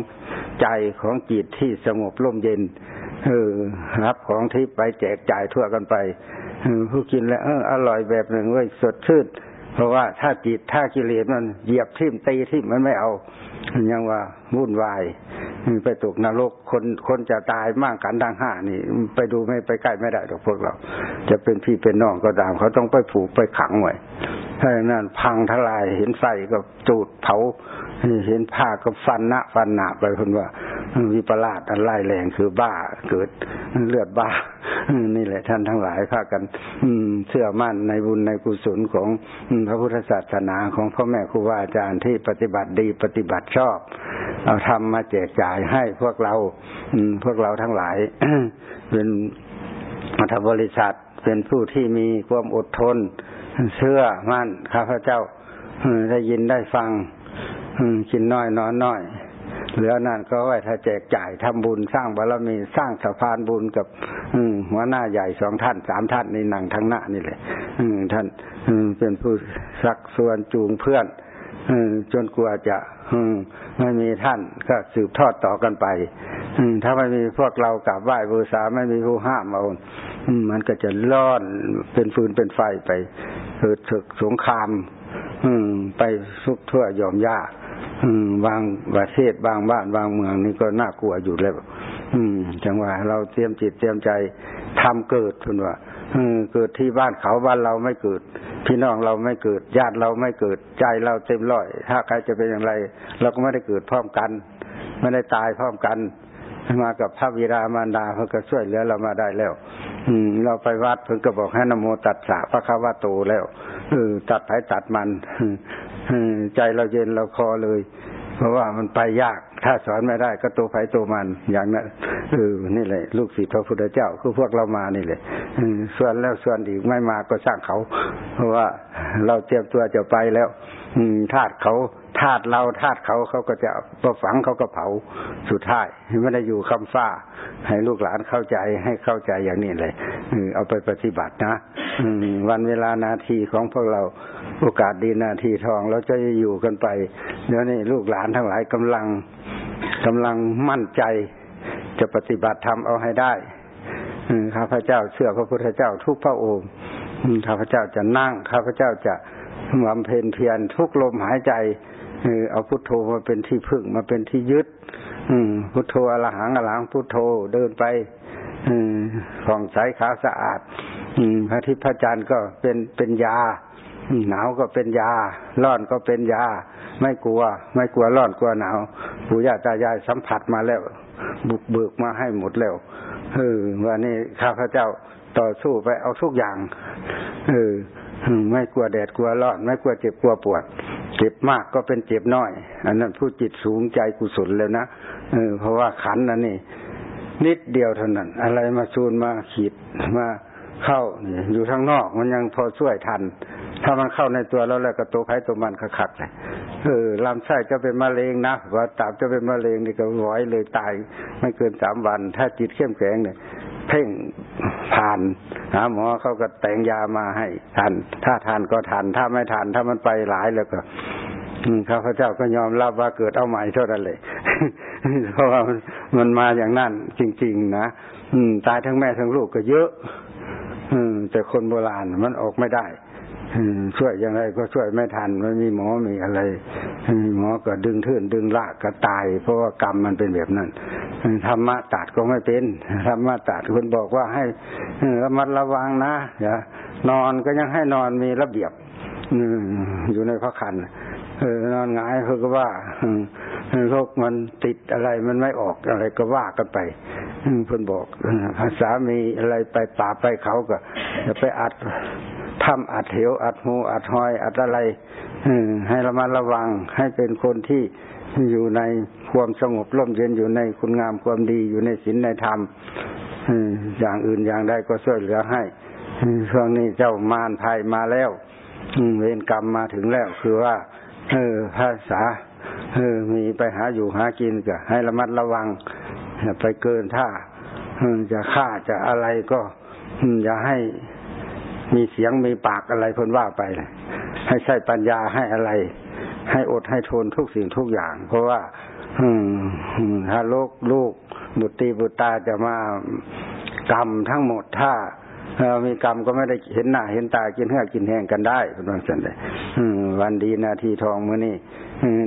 ใจของจิตที่สงบร่มเย็นเออรับของทิพย์ไปแจกจ่ายทั่วกันไปผู้กินแล้วเอออร่อยแบบหนึ่งเว้ยสดชื่น เพราะว่าถ้าจิตถ้ากิเลสมันเหยียบทิ่มตีทิ่มมันไม่เอายังว่าวุ่นวายไปตกนรกคนคนจะตายมากกันดังห้านี่ ไปดูไม่ไปใกล้ไม่ได้หรอกพวกเรา จะเป็นพี่เป็นน้องก็ตาม เขาต้องไปผูกไปขังไว้ถ้าอย่างนั้นพังทลายเห็นไฟก็จูดเผาเห็นผ้าก็ฟันหน้าฟันหนาไปคนว่า วิปลาสอันไล่แรงคือบ้าเกิดเลือดบ้า นี่แหละท่านทั้งหลายพากัน อืมเชื่อมั่นในบุญในกุศลของพระพุทธศาสนาของพ่อแม่ครูบาอาจารย์ที่ปฏิบัติดีปฏิบัติชอบ เอาทำมาแจกจ่ายให้พวกเรา อืมพวกเราทั้งหลาย เป็นมัธบริษัทเป็นผู้ที่มีความอดทน เชื่อมั่นข้าพเจ้าได้ยินได้ฟังกินน้อยนอนน้อย เหลือนั่นก็ไว้ถ้าแจกจ่ายทำบุญสร้างบารมีสร้างสะพานบุญกับหัวหน้าใหญ่สองท่านสามท่านในหนังทั้งหน้านี่แหละท่านเป็นผู้สักส่วนจูงเพื่อนจนกลัวจะไม่มีท่านก็สืบทอดต่อกันไปถ้าไม่มีพวกเรากราบไหว้บูชาไม่มีผู้ห้ามเอามันก็จะล่อนเป็นฟืนเป็นไฟไปเกิดศึกสงครามไปทุกทั่วยอมยาก บางประเทศบางบ้านบางเมืองนี่ก็น่ากลัวอยู่แล้วอืม จังว่าเราเตรียมจิตเตรียมใจทำเกิดคุณว่าเกิดที่บ้านเขาบ้านเราไม่เกิด พี่น้องเราไม่เกิด ญาติเราไม่เกิดใจเราเต็มร้อย ถ้าใครจะเป็นอย่างไร เราก็ไม่ได้เกิดพร้อมกัน ไม่ได้ตายพร้อมกันมากับพระวีรามารดาเพื่อก็ช่วยเหลือเรามาได้แล้ว อืม เราไปวัดเพิ่งก็บอกให้นโมตัดสะพระคาวาโตแล้วเออตัดไผตัดมัน ใจเราเย็นเราคอเลย เพราะว่ามันไปยาก ถ้าสอนไม่ได้ก็ตัวไผตัวมัน อย่างนั้นเออนี่แหละ ลูกศิษย์พระพุทธเจ้าคือพวกเรามานี่แหละส่วนแล้วส่วนอีกไม่มาก็สร้างเขา เพราะว่าเราเตรียมตัวจะไปแล้ว อืธาตุเขาธาตุเราธาตุเขาเขาก็จะพอฝังเขาก็เผาสุดท้ายไม่ได้อยู่คำฟ้า ให้ลูกหลานเข้าใจให้เข้าใจอย่างนี้เลยเอาไปปฏิบัตินะวันเวลานาทีของพวกเรา โอกาสดีนาทีทองเราจะอยู่กันไปเดี๋ยวนี้ลูกหลานทั้งหลายกำลังกำลังมั่นใจ จะปฏิบัติธรรมเอาให้ได้ข้าพเจ้าเชื่อพระพุทธเจ้าทุกพระองค์ข้าพเจ้าจะนั่งข้าพเจ้าจะบำเพ็ญเพียรทุกลมหายใจเอาพุทโธมาเป็นที่พึ่งมาเป็นที่ยึดพุทโธอรหังอรหังพุทโธเดินไปผ่องใสขาวสะอาดพระทิพย์พระจันทร์ก็เป็นเป็นยา หนาวก็เป็นยา ร้อนก็เป็นยา ไม่กลัว ไม่กลัวร้อนกลัวหนาวปู่ย่าตายายสัมผัสมาแล้ว บุกเบิกมาให้หมดแล้วเออวันนี้ข้าพเจ้าต่อสู้ไปเอาทุกอย่างเออไม่กลัวแดดกลัวร้อน ไม่กลัวเจ็บกลัวปวด เจ็บมากก็เป็นเจ็บน้อย อันนั้นผู้จิตสูงใจกุศลแล้วนะเออเพราะว่าขันนั่นนี่ นิดเดียวเท่านั้น อะไรมาซูนมาขีดมาเข้าอยู่ข้างนอกมันยังพอช่วยทัน ถ้ามันเข้าในตัวเราแล้วก็ตัวไผ่ตัวมันขักเลยเออลำไส้จะเป็นมะเร็งนะว่าตับจะเป็นมะเร็งนี่ก็ร้อยเลยตายไม่เกินสามวัน ถ้าจิตเข้มแข็งเนี่ยเพ่งผ่านหาหมอเขาก็แต่งยามาให้ทานถ้าทานก็ทานถ้าไม่ทานถ้ามันไปหลายแล้วก็ข้าพเจ้าก็ยอมรับว่าเกิดเอาใหม่เท่านั้นเลยเพราะว่ามันมาอย่างนั้นจริง ๆ นะตายทั้งแม่ทั้งลูกก็เยอะแต่คนโบราณมันออกไม่ได้ ช่วยอย่างไรก็ช่วยไม่ทันไม่มีหมอมีอะไรหมอก็ดึงทื่นดึงลากก็ตาย เพราะว่ากรรมมันเป็นแบบนั้นธรรมะตัดก็ไม่เป็นธรรมะตัดคุณบอกว่าให้ระมัดระวังนะอย่านอนก็ยังให้นอนมีระเบียบอยู่ในพระคันเออนอนงายเขาก็ว่าโรคมันติดอะไรมันไม่ออกอะไรก็ว่ากันไปเพื่อนบอกภาษามีอะไรไปป่าไปเขาก็จะไปอัด ทำอัดเหวอัดหูอัดหอย อัดอะไรให้ระมัดระวังให้เป็นคนที่อยู่ในความสงบร่มเย็นอยู่ในคุณงามความดีอยู่ในศีลในธรรมอย่างอื่นอย่างใดก็ช่วยเหลือให้ช่วงนี้เจ้ามารภัยมาแล้วเวรกรรมมาถึงแล้วคือว่า เออภาษาเออ มีไปหาอยู่หากินก็ให้ระมัดระวังอย่าไปเกินท่าจะฆ่าจะอะไรก็อย่าให้ มีเสียงมีปากอะไรเพิ่นว่าไป ให้ใช้ปัญญาให้อะไร ให้อดให้ทนทุกสิ่งทุกอย่าง เพราะว่าอืถ้าโลกลูกบุตรีบุตรตาจะมากรรมทั้งหมดถ้าเรามีกรรมก็ไม่ได้เห็นหน้าเห็นตากินเหือกินแห้งกันได้เป็นวันสันเลยวันดีนาทีทองเมื่อนี้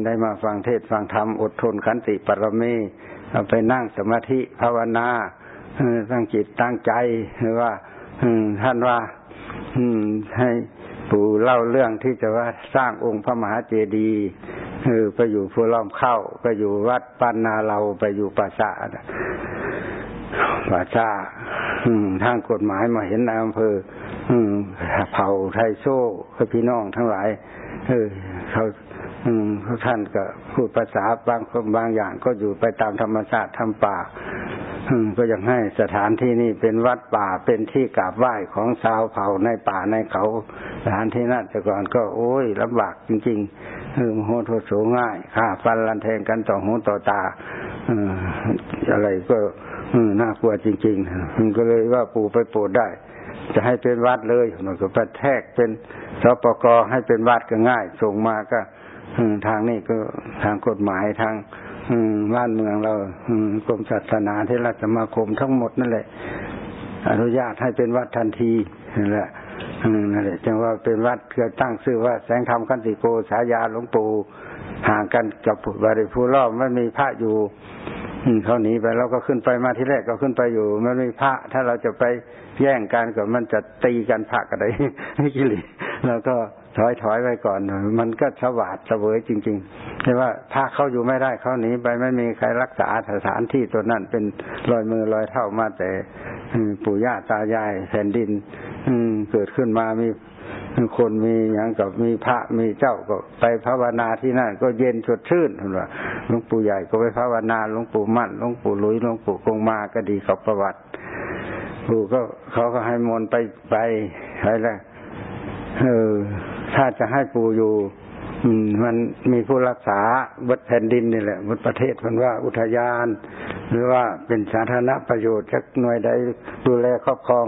ได้มาฟังเทศฟังธรรมอดทนขันติปรมีเอาไปนั่งสมาธิภาวนาตั้งจิตตั้งใจหรือว่าท่านว่า ให้ปู่เล่าเรื่องที่จะว่าสร้างองค์พระมหาเจดีย์เออไปอยู่ภูล้อมเข้า ไปอยู่วัดปันนาเราไปอยู่ป่าชาป่าชาทางกฎหมายมาเห็นนายอำเภอเผ่าไทยโซ่พี่น้องทั้งหลาย เออเขา ท่านก็พูดภาษาบางคนบางอย่างก็อยู่ไปตามธรรมชาติทำป่าก็ยังให้สถานที่นี้เป็นวัดป่าเป็นที่กราบไหว้ของชาวเผ่าในป่าในเขา สถานที่นั้นแต่ก่อนก็โอ้ยลำบากจริงๆเออโหโทษโสง่ายฆ่าฟันลันแทงกันต่อหูต่อตาออะไรก็น่ากลัวจริงๆมันก็เลยว่าปู่ไปโปรดได้จะให้เป็นวัดเลยมันก็ไปแทกเป็นสปกให้เป็นวัดก็ง่าย ส่งมาก็ ทางนี้ก็ทางกฎหมายทางบ้านเมืองเรากรมศาสนาเทรสมาคมทั้งหมดนั่นแหละ อนุญาตให้เป็นวัดทันทีนั่นแหละนั่นแหละจึงว่าเป็นวัดเพื่อตั้งชื่อว่าแสงธรรมขันติโกสายาหลวงปู่ห่างกันกับบริภูรอบไม่มีพระอยู่เขาหนีไปเราก็ขึ้นไปมาที่แรกก็ขึ้นไปอยู่ มันมีพระ ถ้าเราจะไปแย่งกันก็มันจะตีกันผักอะไรกิเลสแล้วก็ ถอยถอยไปก่อน มันก็สวาดเสวยจริงๆแต่ว่าถ้าเขาอยู่ไม่ได้เขาหนีไปไม่มีใครรักษาสถานที่ตัวนั้นเป็นรอยมือรอยเท่ามาแต่ปู่ย่าตายายแผ่นดินเกิดขึ้นมามีคนมีอย่างกับมีพระมีเจ้าก็ไปภาวนาที่นั่นก็เย็นสดชื่นเห็นว่าหลวงปู่ใหญ่ก็ไปภาวนาหลวงปู่มั่นหลวงปู่ลุยหลวงปู่กงมาก็ดีเขาประวัติปู่ก็เขาก็ให้มนไปไปอะไรแล้วเออ ถ้าจะให้ปู่อยู่มันมีผู้รักษาบทแผ่นดินนี่แหละบทประเทศมันว่าอุทยาน หรือว่าเป็นสาธารณประโยชน์จากหน่วยใดดูแลครอบครอง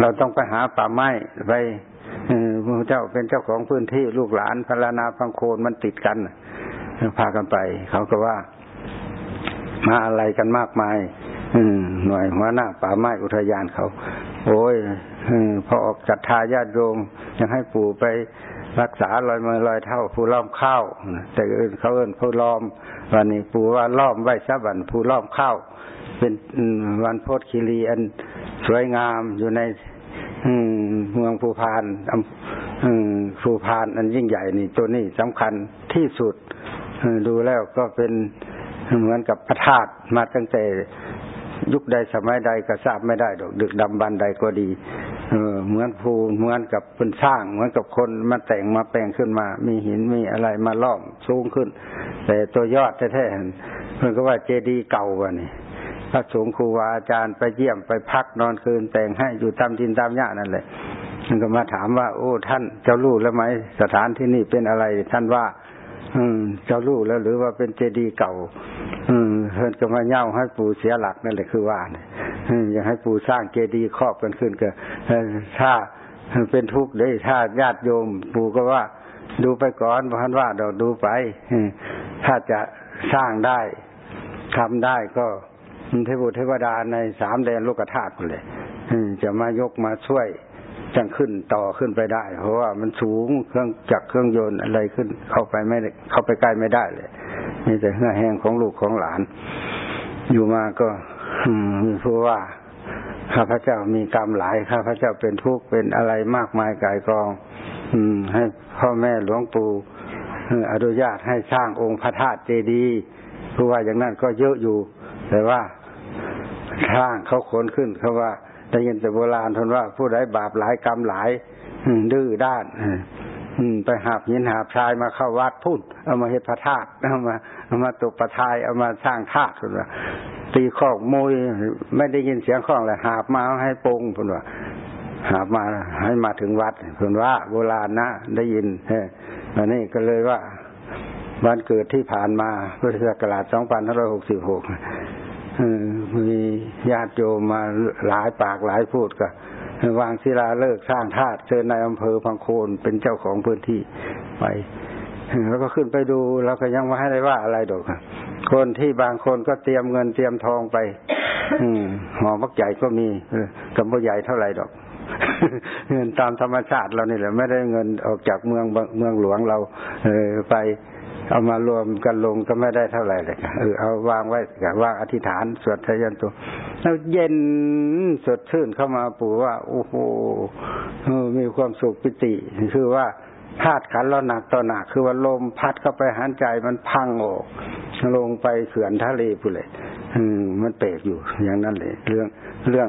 เราต้องไปหาป่าไม้ไปพระเจ้าเป็นเจ้าของพื้นที่ลูกหลานพลานาพังโคนมันติดกันพากันไป เขาก็ว่า มาอะไรกันมากมาย อืหน่วยหัวหน้าป่าไม้อุทยานเขา โอ้ยพอออกจัดทายาทโยมยังให้ปู่ไป รักษาลอยมือลอยเท่าผู้ล้อมข้าวแต่อื่นเขาเอิ้นผู้ล้อม วันนี้ปู่ว่าล้อมไว้ซะบันผู้ล้อมข้าวเป็นวันโพธิคีรีอันสวยงามอยู่ในเมืองภูพานภูพานอันยิ่งใหญ่นี่ตัวนี้สำคัญที่สุดดูแล้วก็เป็นเหมือนกับพระธาตุมาตั้งแต่ยุคใดสมัยใดก็ทราบไม่ได้ดอกดึกดำบันใดก็ดี เออเหมือนภูเหมือนกับเป็นสร้าง เหมือนกับคนมาแต่งมาแปลงขึ้นมา มีหินมีอะไรมาล้อมสูงขึ้น แต่ตัวยอดแท้ๆเพื่อนก็ว่าเจดีย์เก่าวะนี่พระสงฆ์ครูบาอาจารย์ไปเยี่ยมไปพักนอนคืน แต่งให้อยู่ตามดินตามหญ้านั่นแหละมันก็มาถามว่า โอ้ท่านเจ้ารู้แล้วไหมสถานที่นี่เป็นอะไร ท่านว่า อืมเจ้ารู้แล้วหรือว่าเป็นเจดีย์เก่า อืมเพิ่นก็มาเย่าให้ปู่เสียหลักนั่นแหละคือว่าเนี่ย อยากให้ปู่สร้างเจดีย์ครอบกันขึ้นก็ถ้าเป็นทุกข์ได้ถ้าญาติโยม ปู่ก็ว่าดูไปก่อนพันว่าเราดูไปถ้าจะสร้างได้ทำได้ก็เทพบุตรเทวดาในสามแดนโลกธาตุเลยจะมายกมาช่วยจังขึ้นต่อขึ้นไปได้ เพราะว่ามันสูงเครื่องจักรเครื่องยนต์อะไรขึ้น เข้าไปไม่เข้าไปใกล้ไม่ได้เลยมีแต่เหื่อแห้งของลูกของหลาน อยู่มาก็ มีผู้ว่าข้าพเจ้ามีกรรมหลายข้าพเจ้าเป็นทุกข์เป็นอะไรมากมายกายกอง อืม ให้พ่อแม่หลวงปู่อนุญาตให้สร้างองค์พระธาตุเจดีย์ผู้ว่าอย่างนั้นก็เยอะอยู่ แต่ว่าสร้างเขาขนขึ้นเขาว่าได้ยินแต่โบราณทนว่าผู้ใดบาปหลายกรรมหลายดื้อด้านไปหาบหินหาบชายมาเข้าวัดพุ่นเอามาเฮ็ดพระธาตุเอามาเอามาตกประทายเอามาสร้างธาตุคนว่า ตีข้องมวยไม่ได้ยินเสียงข้องเลยหาบมาให้ปงคนว่าหาบมาให้มาถึงวัดคนว่าโบราณนะได้ยินเฮ้วันนี้ก็เลยว่า วันเกิดที่ผ่านมาพุทธศักราช2566มีญาติโยมมาหลายปากหลายพูดก็วางศิลาเลิกสร้างธาตุเชิญนายอำเภอพังโคนเป็นเจ้าของพื้นที่ไป แล้วก็ขึ้นไปดูแล้วก็ยังไม่ให้ได้ว่าอะไรดอกคนที่บางคนก็เตรียมเงินเตรียมทองไป อืหอมักใหญ่ก็มีกำบ่ใหญ่เท่าไหร่ดอก เงินตามธรรมชาติเรานี่แหละไม่ได้เงินออกจากเมืองเมืองหลวงเราเออไปเอามารวมกันลงก็ไม่ได้เท่าไหร่เลยเออเอาวางไว้กับวางอธิษฐานสวดทยันตัวแล้วเย็นสดชื่นเข้ามาปู่ว่า โอ้โหมีความสุขปิติ คือว่า ธาตุขันเราหนักต่อหนักคือว่าลมพัดเข้าไปหันใจมันพังออกลงไปเขื่อนทะเลผู้เลยมันเปรกอยู่อย่างนั้นเลย เรื่องเรื่อง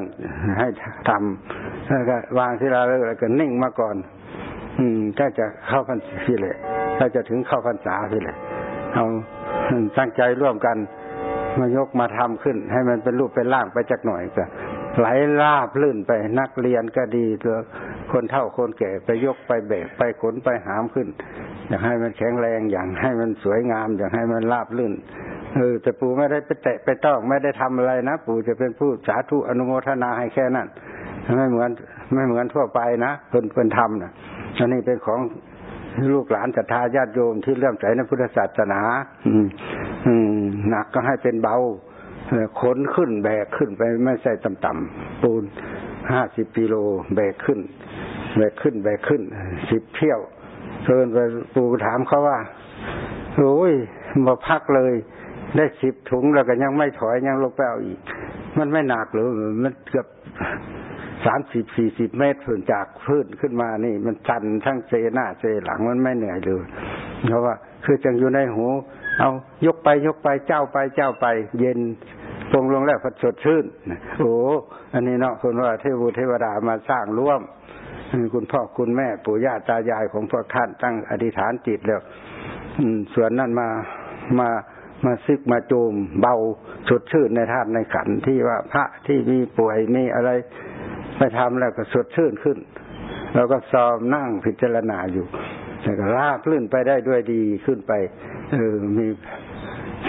ให้ทำแล้วก็วางศิลาเลิกแล้วก็นิ่งมาก่อน อืมถ้าจะเข้าพันที่เลยถ้าจะถึงเข้าพรรษาที่เลยเอาตั้งใจร่วมกันมายกมาทำขึ้น ให้มันเป็นรูปเป็นร่างไปจักหน่อยก็ไหลลาบลื่นไปนักเรียนก็ดีตัว คนเท่าคนแก่ไปยกไปแบกไปขนไปหามขึ้น อยากให้มันแข็งแรงอย่างให้มันสวยงาม อยากให้มันราบลื่นเออแต่ปู่ไม่ได้ไปแตะไปต้องไม่ได้ทำอะไรนะปู่จะเป็นผู้สาธุอนุโมทนาให้แค่นั้นไม่เหมือนไม่เหมือนทั่วไปนะเพิ่นเพิ่นทำนะอันนี้เป็นของลูกหลานศรัทธาญาติโยมที่เลื่อมใสในพุทธศาสนา อืม อืมหนักก็ให้เป็นเบาขนขึ้นแบกขึ้นไปไม่ใช่ต่ำๆปูน ห้าสิบกิโลแบกขึ้น แบกขึ้นแบกขึ้นสิบเที่ยวเชิญไปปูถามเขาว่าโอ้ยมาพักเลย ได้สิบถุงแล้วก็ยังไม่ถอยยังลงไปเอาอีก มันไม่หนักหรือมันเกือบสามสิบสี่สิบเมตรพื้นจากพื้นขึ้นมานี่ มันชันทั้งเซหน้าเซหลังมันไม่เหนื่อยเลยเพราะว่า คือจังอยู่ในหู เอายกไปยกไปเจ้าไปเจ้าไป เย็น ตรงลงแล้วพัดสดชื่นโอ้อันนี้เนาะคนว่าเทวุเทวดามาสร้างร่วมคุณพ่อคุณแม่ปู่ย่าตายายของพวกท่านตั้งอธิษฐานจิตแล้วส่วนนั้นมามามาซึกมาจูมเบาสดชื่นในธาตุในขันที่ว่าพระที่มีป่วยมีอะไรไปทำแล้วก็สดชื่นขึ้นเราก็ซ้อมนั่งพิจารณาอยู่แต่ก็ลากลื่นไปได้ด้วยดีขึ้นไปเออมี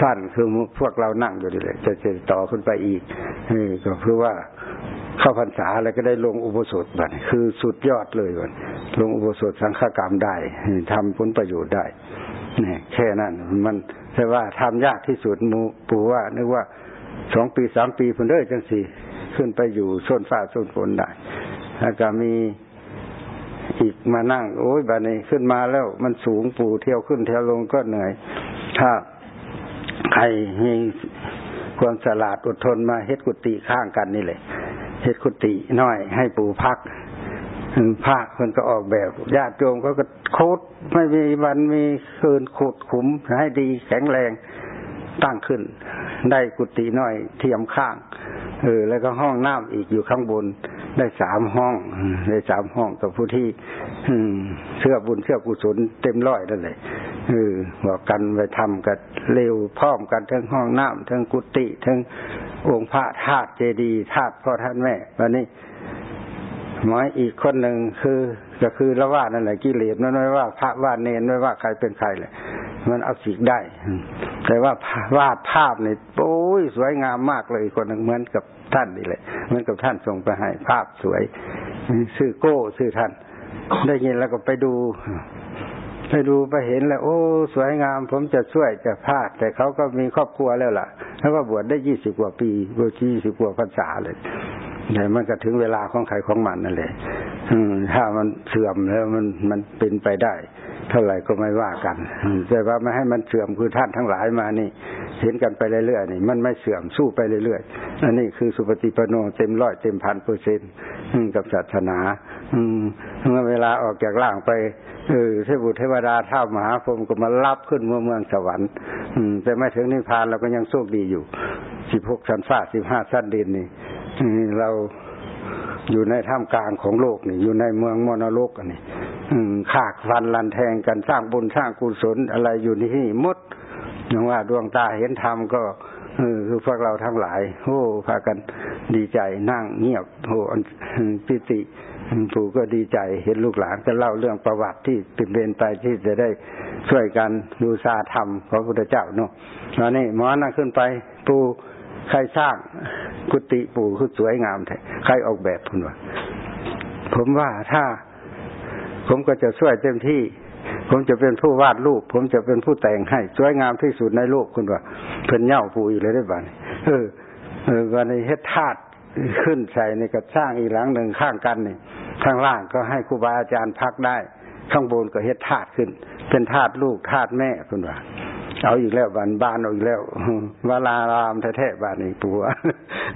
สั้นคือพวกเรานั่งอยู่ดีเลยจะจะต่อขึ้นไปอีกก็เพื่อว่าเข้าพรรษาอะไรก็ได้ลงอุโบสถบัดคือสุดยอดเลยบัดลงอุโบสถสังฆกรรมได้ทำผลประโยชน์ได้นี่แค่นั้น มันแต่ว่าทำยากที่สุดมูปูว่านึกว่าสองปีสามปีพุ่นเด้อจังสี่ขึ้นไปอยู่โซนฟ้าโซนฝนได้แล้วก็มีอีกมานั่ง โอ้ยบัดนี้ขึ้นมาแล้วมันสูงปูเที่ยวขึ้นเที่ยวลงก็เหนื่อย ถ้า ใครมีความสลาดอดทนมาเฮ็ดกุฏิข้างกันนี่เลยเฮ็ดกุฏิน้อยให้ปู่พักภาคคนก็ออกแบบญาติโยมก็โคดไม่มีวันมีคืนขุดขุมให้ดีแข็งแรงตั้งขึ้น ได้กุฏิน้อยเทียมข้างเออแล้วก็ห้องน้ำอีกอยู่ข้างบน ได้สามห้อง ได้สามห้องกับผู้ที่เชื่อบุญเชื่อกุศลเต็มร้อยนั่นเลย เออบอกกันไปทำกันเร็วพร้อมกันทั้งห้องน้ำทั้งกุฏิทั้งองค์พระธาตุเจดีย์ธาตุพ่อท่านแม่วันนี้หมายอีกคนหนึ่งคือ ก็คือละว่านั่นแหละกิเลสนั่นไม่ว่าพระว่าเนนไม่ว่าใครเป็นใครเลยมันเอาสิกได้ แต่ว่าวาดภาพเนี่ยโอ้ยสวยงามมากเลยคนหนึ่งเหมือนกับท่านนี่แหละเหมือนกับท่านส่งไปให้ภาพสวย ชื่อโก้ชื่อท่าน ได้ยินแล้วก็ไปดู ไปดูไปเห็นแล้วโอ้ สวยงามผมจะช่วยจะพาด แต่เขาก็มีครอบครัวแล้วล่ะ แล้วก็บวชได้ยี่สิบกว่าปีบวชยี่สิบกว่าพรรษาเลยแต่มันก็ถึงเวลาของใครของมันนั่นแหละถ้ามันเสื่อมแล้วมันมันเป็นไปได้ เท่าไหร่ก็ไม่ว่ากันแต่ว่าไม่ให้มันเสื่อมคือท่านทั้งหลายมานี่เห็นกันไปเรื่อยๆนี่มันไม่เสื่อมสู้ไปเรื่อยๆอันนี้คือสุปฏิปโนเต็มร้อยเต็มพันเปอร์เซ็นต์กับศาสนา อืมเมื่อเวลาออกจากร่างไปเออเทพบุตรเทวดาเท่ามหาพรหมก็มารับขึ้นเมืองเมืองสวรรค์อืมแต่ไม่ถึงนิพพานเราก็ยังโชคดีอยู่สิบหกชั้นฟ้าสิบห้าชั้นดินนี่เราอยู่ในท่ามกลางของโลกนี่อยู่ในเมืองมรโลกอันนี้ ขากฟันลันแทงกันสร้างบุญสร้างกุศลอะไรอยู่ในที่มดอย่างว่าดวงตาเห็นธรรมก็คือพวกเราทั้งหลายโอ้พากันดีใจนั่งเงียบโอ้ปิติปู่ก็ดีใจเห็นลูกหลานก็เล่าเรื่องประวัติที่เป็นเบนไปที่จะได้ช่วยกันดูซาธรรมพระพุทธเจ้าเนาะตอนนี้หมอนั่งขึ้นไปปู่ใครสร้างกุฏิปู่คือสวยงามแท้ใครออกแบบคุณวะผมว่าถ้า ผมก็จะช่วยเต็มที่ ผมจะเป็นผู้วาดรูป ผมจะเป็นผู้แต่งให้สวยงามที่สุดในโลกคุณว่าเพิ่นเย่าปู่อีกเลยได้บ้านเออเออวันนี้เฮ็ดธาตุขึ้นใส่ในกระสร้างอีกหลังหนึ่งข้างกันนี่ข้างล่างก็ให้ครูบาอาจารย์พักได้ ข้างบนก็เฮ็ดธาตุขึ้น เป็นธาตุลูกธาตุแม่คุณว่าเอาอีกแล้วบ้านบ้านเอาอีกแล้ววลารามแท้ๆบ้านนี้ปัว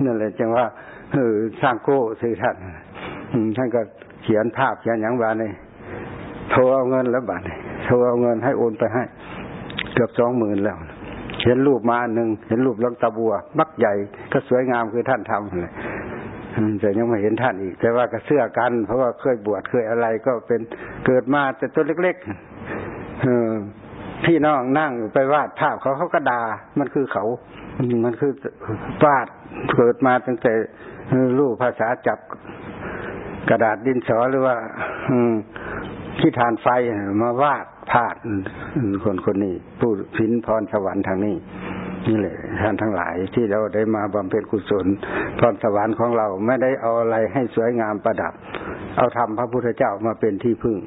นั่นแหละจังว่าเออสร้างโก้ซื้อท่านท่านก็เขียนภาพเขียนอย่างบ้านนี้ โทรเอาเงินแล้วบ้านนี้โทรเอาเงินให้โอนไปให้ เกือบสองหมื่นแล้ว เห็นรูปมาหนึ่งเห็นรูปลังตาบัว มักใหญ่ก็สวยงามคือท่านทำเลยแต่ยังไม่เห็นท่านอีก แต่ว่าก็เสื้อกัน เพราะว่าเคยบวชเคยอะไรก็เป็นเกิดมาแต่ตัวเล็กๆเออพี่น้องนั่งไปวาดภาพเขาเขาก็ดา่ามันคือเขา มันคือวาดเกิดมาตั้งแต่รู้ภาษาจับกระดาษดินสอหรือว่า ที่ฐานไฟมาวาดภาพคนคนนี้ ผู้พินพรสวรรค์ทางนี้นี่แหละท่านทั้งหลายที่เราได้มาบำเพ็ญกุศลพรสวรรค์ของเราไม่ได้เอาอะไรให้สวยงามประดับ เอาทำพระพุทธเจ้ามาเป็นที่พึ่ง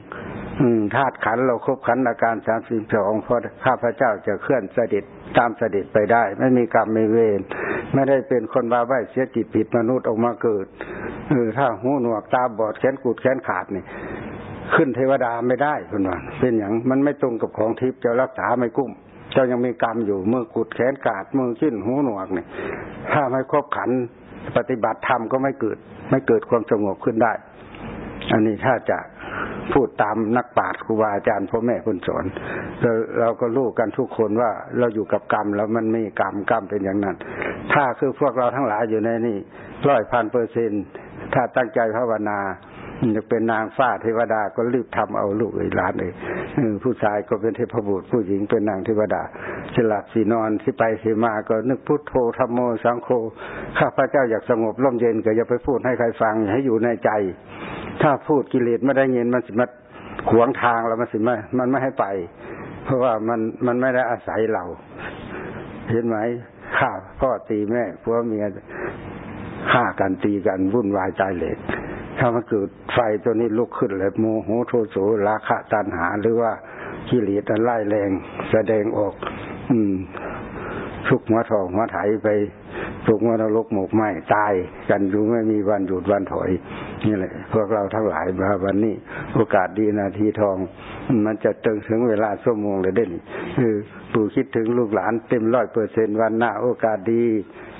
ธาตุขันเราครบขันอาการสามสิบสองพอข้าพระเจ้าจะเคลื่อนเสด็จตามเสด็จไปได้ ไม่มีกรรมไม่เวรไม่ได้เป็นคนบาใบเสียจิตผิดมนุษย์ออกมาเกิดเออถ้าหูหนวกตาบอดแขนกูดแขนขาดนี่ ขึ้นเทวดาไม่ได้คุณว่าเป็นอย่างมันไม่ตรงกับของทิพย์เจะรักษาไม่กุ้ม เจ้ายังมีกรรมอยู่มือกุดแขนกาดมือชิ้นหูหนวกนี่ถ้าไม่ครบขันปฏิบัติธรรมก็ไม่เกิด ไม่เกิดความสงบขึ้นได้ อันนี้ถ้าจะพูดตามนักปราชญ์ครูบาอาจารย์พ่อแม่คุณสอนเราเราก็รู้กันทุกคนว่าเราอยู่กับกรรมแล้วมันม่กรรมกรรมเป็นอย่างนั้น ถ้าคือพวกเราทั้งหลายอยู่ในนี่ร้อยพันเปอร์เซ็นถ้าตั้งใจภาวนา จะเป็นนางฟ้าเทวดาก็รีบทำเอาลูกไอ้หลานเลยผู้ชายก็เป็นเทพบุตร ผู้หญิงเป็นนางเทวดาสลับสีนอนสิไปสีมาก็นึกพุทโธธรรมโมสังโฆข้าพระเจ้าอยากสงบร่มเย็นก็อย่าไปพูดให้ใครฟังให้อยู่ในใจ ถ้าพูดกิเลสไม่ได้เงินมันสิมาขวางทางเรามันสิม่มันไม่ให้ไป เพราะว่ามันมันไม่ได้อาศัยเรา เห็นไหมข้าพ่อตีแม่พ่อเมียฆ่ากันตีกันวุ่นวายใจเหล็ก ถ้ามันเกิดไฟตัวนี้ลุกขึ้นเลยโมโหโทโสราคะตัณหา หรือว่ากิเลสอันไล่แรงแสดงออก อืมทุกหัวทองหัวไถไปทุกหัวนรกหมกไหมตายกันอยู่ไม่มีวันหยุดวันถอยนี่แหละ พวกเราทั้งหลายมาวันนี้ โอกาสดีนาทีทอง มันจะตึงถึงเวลาชั่วโมงเลยเด่นคือปู่คิดถึงลูกหลานเต็มร้อยเปอร์เซนวันหน้าโอกาสดี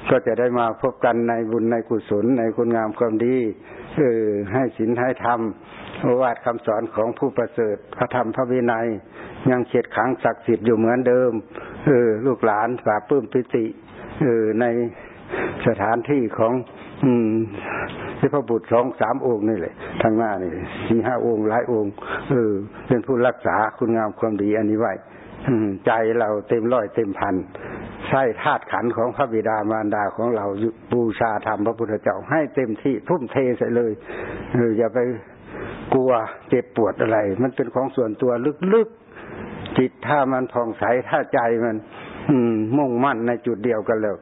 ก็จะได้มาพบกันในบุญในกุศลในคุณงามความดีเออให้ศีลให้ธรรมวาทคำสอนของผู้ประเสริฐพระธรรมพระวินัย ยังเฉียดขังศักดิ์สิทธิ์อยู่เหมือนเดิมเออลูกหลานฝาปื้มปิติเออในสถานที่ของ อืมที่พระบุตรสองสามองค์นี่แหละทางหน้านี่สี่ห้าองค์หลายองค์เออเป็นผู้รักษาคุณงามความดีอันนี้ไว้ใจเราเต็มร้อยเต็มพัน ใช่ธาตุขันของพระบิดามารดาของเราบูชาธรรมพระพุทธเจ้าให้เต็มที่ทุ่มเทใส่เลยอออย่าไปกลัวเจ็บปวดอะไร มันเป็นของส่วนตัวลึกๆจิตถ้ามันผ่องใสถ้าใจมัน อืม มุ่งมั่นในจุดเดียวกันแล้ว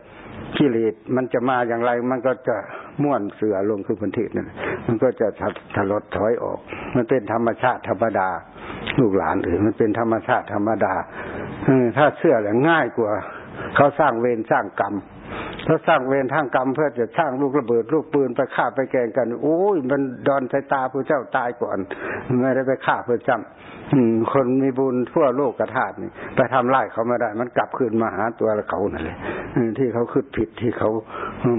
กิเลสมันจะมาอย่างไร มันก็จะม่วนเสือลงคือพันธินั่นมันก็จะถลดถอยออก มันเป็นธรรมชาติธรรมดา ลูกหลานอื่นมันเป็นธรรมชาติธรรมดาถ้าเชื่อแล้วง่ายกว่า เขาสร้างเวรสร้างกรรมเขาสร้างเวรทางกรรมเพื่อจะสร้างลูกระเบิดลูกปืนไปฆ่าไปแกงกันโอ้ยมันดอนสายตาพระเจ้าตายก่อนไม่ได้ไปฆ่าเพื่อจำคนมีบุญทั่วโลกกระถาดนี่ไปทำไล่เขาไม่ได้ มันกลับคืนมาหาตัวเขานั่นแหละที่เขาคืดผิดที่เขา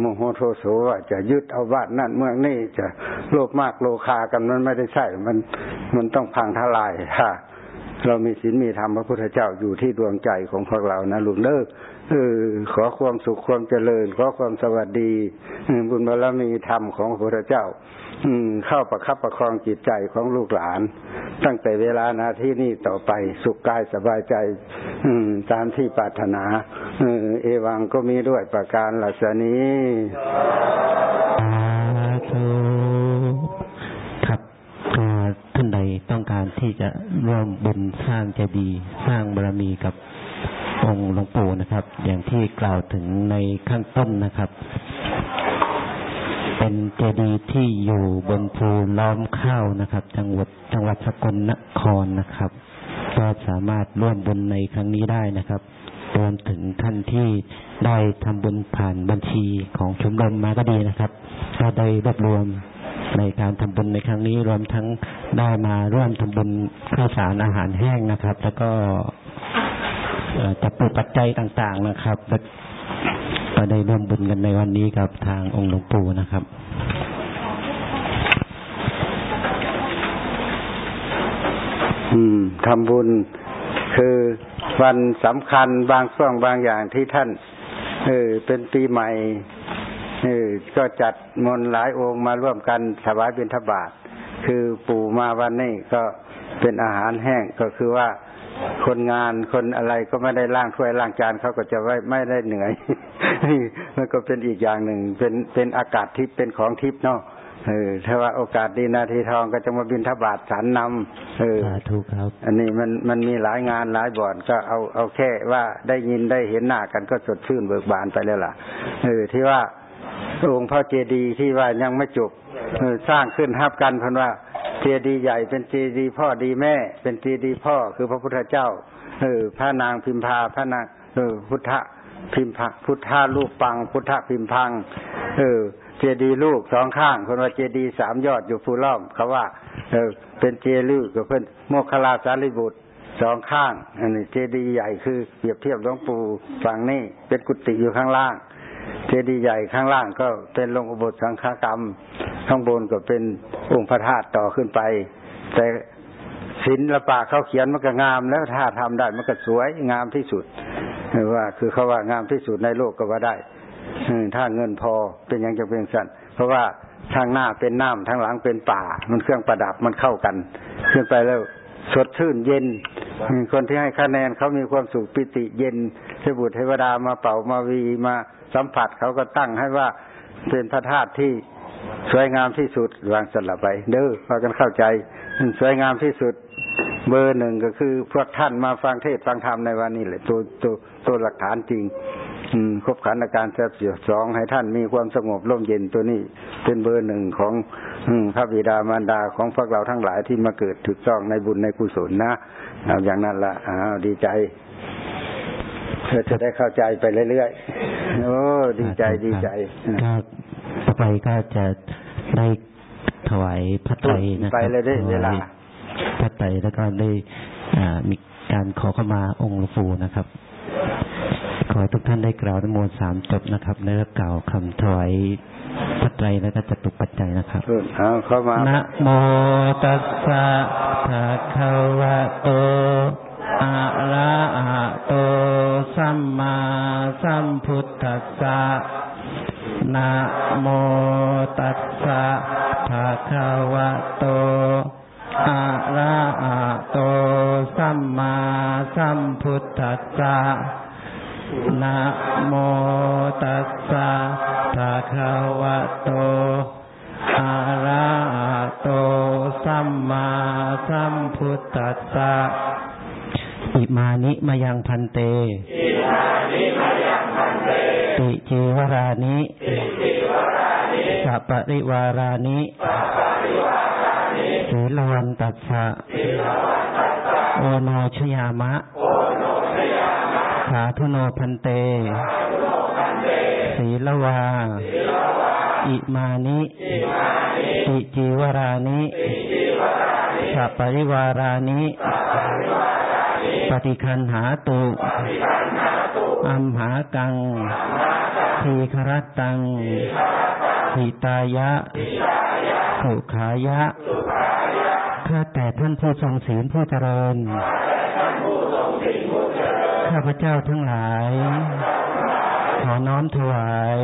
โมโหโทโสว่าจะยึดเอาบ้านนั่นเมืองนี่จะโลภมากโลคากันมันไม่ได้ใช่ มันมันต้องพังทลายค่ะ เรามีศีลมีธรรมพระพุทธเจ้าอยู่ที่ดวงใจของพวกเรานะลุงเลิกเออขอความสุขความเจริญ ขอความสวัสดีบุญบารมีธรรมของพระพุทธเจ้า อืม เข้าประคับประคองจิตใจของลูกหลาน ตั้งแต่เวลานาที่นี่ต่อไปสุขกายสบายใจ อืม ตามที่ปรารถนาเออเอวังก็มีด้วยประการหลักนี้านใดต้องการที่จะร่วมบุญสร้างเจดีย์สร้างบารมีกับองค์หลวงปู่นะครับ อย่างที่กล่าวถึงในข้างต้นนะครับ เป็นเจดีย์ที่อยู่บนภูล้อมข้าวนะครับ จังหวัดจังหวัดสกลนครนะครับก็สามารถร่วมบุญในครั้งนี้ได้นะครับรวมถึงท่านที่ได้ทำบุญผ่านบัญชีของชมรมมาก็ดีนะครับก็ได้รวบรวม ในการทำบุญในครั้งนี้รวมทั้งได้มาร่วมทำบุญข้าวสารอาหารแห้งนะครับ แล้วก็จับปุปัจจัยต่างๆนะครับก็ได้ร่วมบุญกันในวันนี้กับทางองค์หลวงปู่นะครับอืมทำบุญคือวันสำคัญบางช่วงบางอย่างที่ท่าน เออเป็นปีใหม่ ก็จัดมนหลายองค์มาร่วมกันถวายเป็นทบาทคือปู่มาวันนี้ก็เป็นอาหารแห้งก็คือว่าคนงานคนอะไรก็ไม่ได้ล้างถ้วยล้างจานเขาก็จะไม่ไม่ได้เหนื่อยนี่มันก็เป็นอีกอย่างหนึ่ง เป็นเป็นอากาศทิพย์เป็นของทิพย์เนาะเออถ้าว่าโอกาสดีนาทีทองก็จะมาบินทบาทสารนำเออถูกครับ อันนี้มันมันมีหลายงานหลายบ่อนก็เอาเอาแค่ว่าได้ยินได้เห็นหน้ากันก็สดชื่นเบิกบานไปแล้วล่ะ เออที่ว่า องค์พระเจดีย์ที่ว่ายังไม่จบสร้างขึ้นทับกันเพราะว่าเจดีย์ใหญ่เป็นเจดีย์พ่อดีแม่ เป็นเจดีย์พ่อคือพระพุทธเจ้าเออพระนางพิมพาพระนางเออพุทธพิมพาพุทธาลูกปัง พุทธพิมพัง เออ เจดีย์ลูกสองข้างคนว่าเจดีย์สามยอดอยู่ภูล้อมเขาว่า เออ เป็นเจลูกกับเพื่อนโมคคลาสารีบุตรสองข้าง อันนี้เจดีย์ใหญ่คือเปรียบเทียบหลวงปู่ฝั่งนี้เป็นกุฏิอยู่ข้างล่าง เจดีย์ใหญ่ข้างล่างก็เป็นลงอุโบสถสังฆกรรม ข้างบนก็เป็นองค์พระธาตุต่อขึ้นไป แต่ศิละปะเขาเขียนมันก็งาม แล้วถ้าทำได้มันก็สวยงามที่สุดว่าคือเขาว่างามที่สุดในโลกก็ว่าได้ถ้าเงินพอเป็นยังจะเป็นสั้นเพราะว่าทางหน้าเป็นน้ำทางหลังเป็นป่า มันเครื่องประดับมันเข้ากัน ขึ้นไปแล้วสดชื่นเย็น คนที่ให้คะแนนเขามีความสุขปิติเย็นเทบุตรเทวดามาเป่ามาวีมา สัมผัสเขาก็ตั้งให้ว่าเป็นพระธาตุที่สวยงามที่สุดวางสลับไป เด้อพากันเข้าใจสวยงามที่สุด เบอร์หนึ่งก็คือ พวกท่านมาฟังเทศฟังธรรมในวันนี้แหละตัวตัวตัวหลักฐานจริง อืมครบขันอาการแซ่บเสียสองให้ท่านมีความสงบร่มเย็นตัวนี้ เป็นเบอร์หนึ่งของอืมพระบิดามารดาของพวกเราทั้งหลายที่มาเกิดถูกต้องในบุญในกุศลนะเอาอย่างนั้นละอ้าวดีใจ เธอจะได้เข้าใจไปเรื่อยๆ โอ้ ดีใจดีใจก็ต่อไปก็จะได้ถวายพระไตรนะคไปรับเลยได้เวลาถยพระไตรแล้วก็ได้อ่ามีการขอเข้ามาองค์หลวงปู่นะครับ ขอให้ทุกท่านได้กล่าวนโมสามจบนะครับแล้วก็กล่าวคำถวายพระไตรแล้วก็จตุปัจจัยนะครับเอาเข้ามานะโมตัสสะภะคะวะโต อะระหะโตสัมมาสัมพุทธัสสะนะโมตัสสะภะคะวะโตอะระหะโตสัมมาสัมพุทธัสสะนะโมตัสสะภะคะวะโตอะระหะโตสัมมาสัมพุทธัสสะ อิมานิมายังพันเต ติจีวรานิสัปปริวารานิเสลวันตัสสะโอโนชยามะ สาธุโนพันเตศีลวาอิมานิติจีวรานิสัปปริวารานิ ปฏิคันหาตุอัมหากังทีครตังหิตายะ สุขายะข้าแต่ท่านผู้ทรงศีลผู้เจริญ ข้าพเจ้าทั้งหลาย ขอน้อมถวาย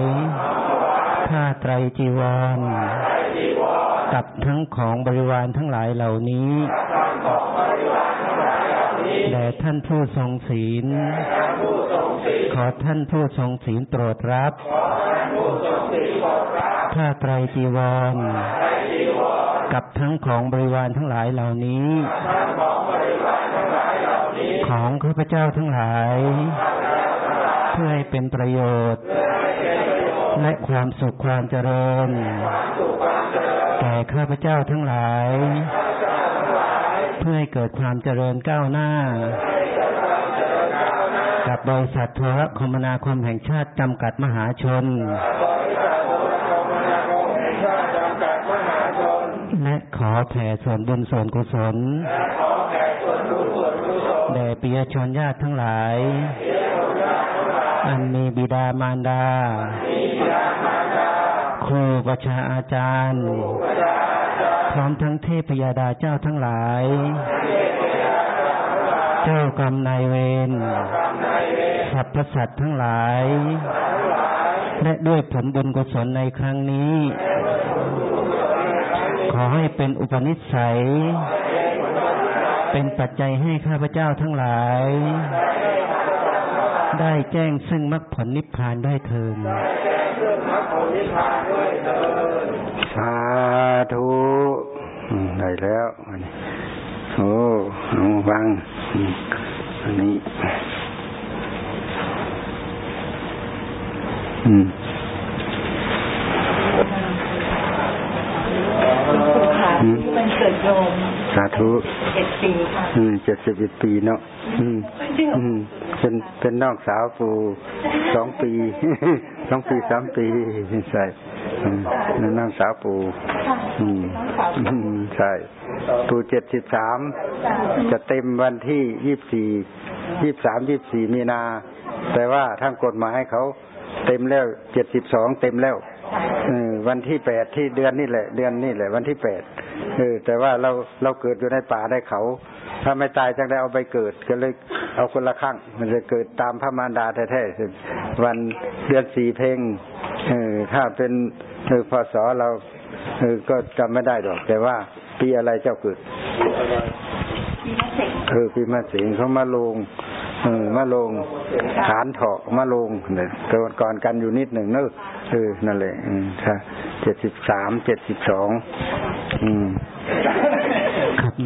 ผ้าไตรจีวรกับทั้งของบริวารทั้งหลายเหล่านี้ แด่ท่านผู้ทรงศีล ขอท่านผู้ทรงศีลโปรดรับ ผ้าไตรจีวร กับทั้งของบริวารทั้งหลายเหล่านี้ ของข้าพเจ้าทั้งหลาย เพื่อให้เป็นประโยชน์ และความสุขความเจริญ แก่ข้าพเจ้าทั้งหลาย เพื่อให้เกิดความเจริญก้าวหน้า กับบริษัทโทรคมนาคมแห่งชาติจำกัดมหาชน และขอแผ่ส่วนบุญส่วนกุศลแด่ปิยชนญาติทั้งหลาย อันมีบิดามารดา ครูประชาอาจารย์ พร้อมทั้งเทพยดาเจ้าทั้งหลาย เจ้ากรรมนายเวรสรรพสัตว์ทั้งหลาย และด้วยผลบุญกุศลในครั้งนี้ ขอให้เป็นอุปนิสัย เป็นปัจจัยให้ข้าพเจ้าทั้งหลาย ได้แจ้งซึ่งมรรคผลนิพพานได้เถิดสาธุอืมได้แล้วอันนี้โอ้เอาวางอืมอันนี้ อืมหลวงปู่ค่ะวันเกิดโยมสาธุเจ็ดปีค่ะอืมเจ็ดสิบเอ็ดปีเนาะ อืมอืมเป็นเป็นน้องสาวปู่สองปีสองปีสามปีใช่อืมนั่นน้องสาวปู่ค่ะอืมน้องสาวอืมใช่ปู่เจ็ดสิบสามจะเต็มวันที่ยี่สิบสี่ยี่สามยี่สี่มีนา แต่ว่าทางกฎหมายเขาเต็มแล้วเจ็ดสิบสองเต็มแล้วเออวันที่แปดที่เดือนนี่แหละ เดือนนี่แหละ วันที่แปดเออแต่ว่าเราเราเกิดอยู่ในป่าได้เขา ถ้าไม่ตายจังได้เอาไปเกิดก็เลย เอาคนละข้างมันจะเกิดตามพระมารดาแท้ๆวันเดือนสี่เพลงเออถ้าเป็นพศเราเออก็จำไม่ได้หรอก แต่ว่าปีอะไรเจ้าเกิดมีนักเตะเอปีมาสิงเขามาลงเออมาลงฐานเถาะมาลงเนี่ยก่อนก่อนกันอยู่นิดหนึ่งเนอะเออนั่นแหละอืมใช่เจ็ดสิบสามเจ็ดสิบสองอืม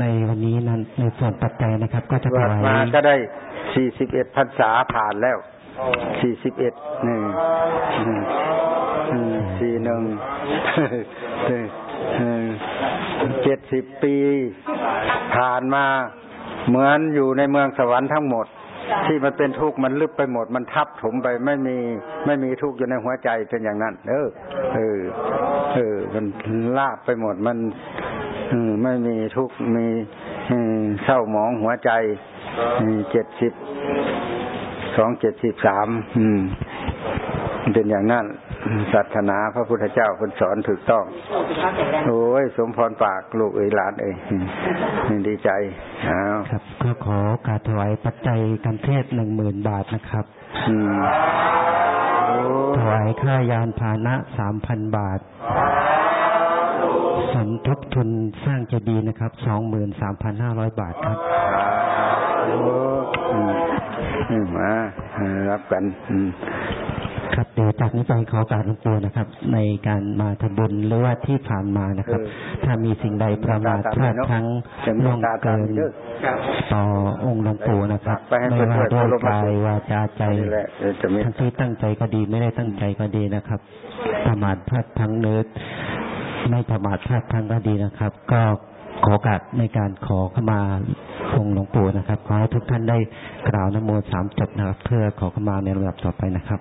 ในวันนี้นั้นในส่วนปัจจัยนะครับ ก็จะถวายมาก็ได้สี่สิบเอ็ดพรรษาผ่านแล้วสี่สิบเอ็ดหนึ่งหนึ่งหนึ่งสี่หนึ่งเจ็ดสิบปีผ่านมาเหมือนอยู่ในเมืองสวรรค์ทั้งหมด ที่มันเป็นทุกข์มันลึกไปหมดมันทับถมไปไม่มีไม่มีทุกข์อยู่ในหัวใจเป็นอย่างนั้น เออ เออ เออ มันลาบไปหมดมันอไม่มีทุกข์มีเศร้าหมองหัวใจเจ็ดสิบสองเจ็ดสิบสามอืมเป็นอย่างนั้น ศาสนาพระพุทธเจ้าคนสอนถูกต้องโอ้ยสมพรปากลูกเอ๋ยหลานเอ๋ยอืมดีใจอ้าวครับก็ขอโอการถวายปัจจัยการเทศหนึ่งหมื่นบาทนะครับอืมโอ้ถวายค่ายานพาหนะสามพันบาทสมทบทุนสร้างเจดีย์นะครับสองหมื่นสามพันห้าร้อยบาทครับโอ้อืมอืมมารับกันอืม ครับเดี๋ยวจากนี้ไปขอโอการหลวงปู่นะครับ ในการมาทำบุญหรือว่าที่ผ่านมานะครับ ถ้ามีสิ่งใดประมาทพลาดพลั้งล่วงเกินต่อองค์หลวงปู่นะครับไปให้ไม่เพื่อนว่าๆด้วยเขาลงมากายสู่วาจาใจนี่แหละเดี๋ยวจะมีทั้งที่ตั้งใจก็ดีไม่ได้ตั้งใจก็ดีนะครับ ประมาทพลาดพลั้งเนิดไม่ประมาทพลาดพลั้งก็ดีนะครับ ก็ขอโอกาสในการขอเข้ามาองค์หลวงปู่นะครับ ขอให้ทุกท่านได้กล่าวนโมสามจบนะครับ เพื่อขอเข้ามาในลำดับต่อไปนะครับ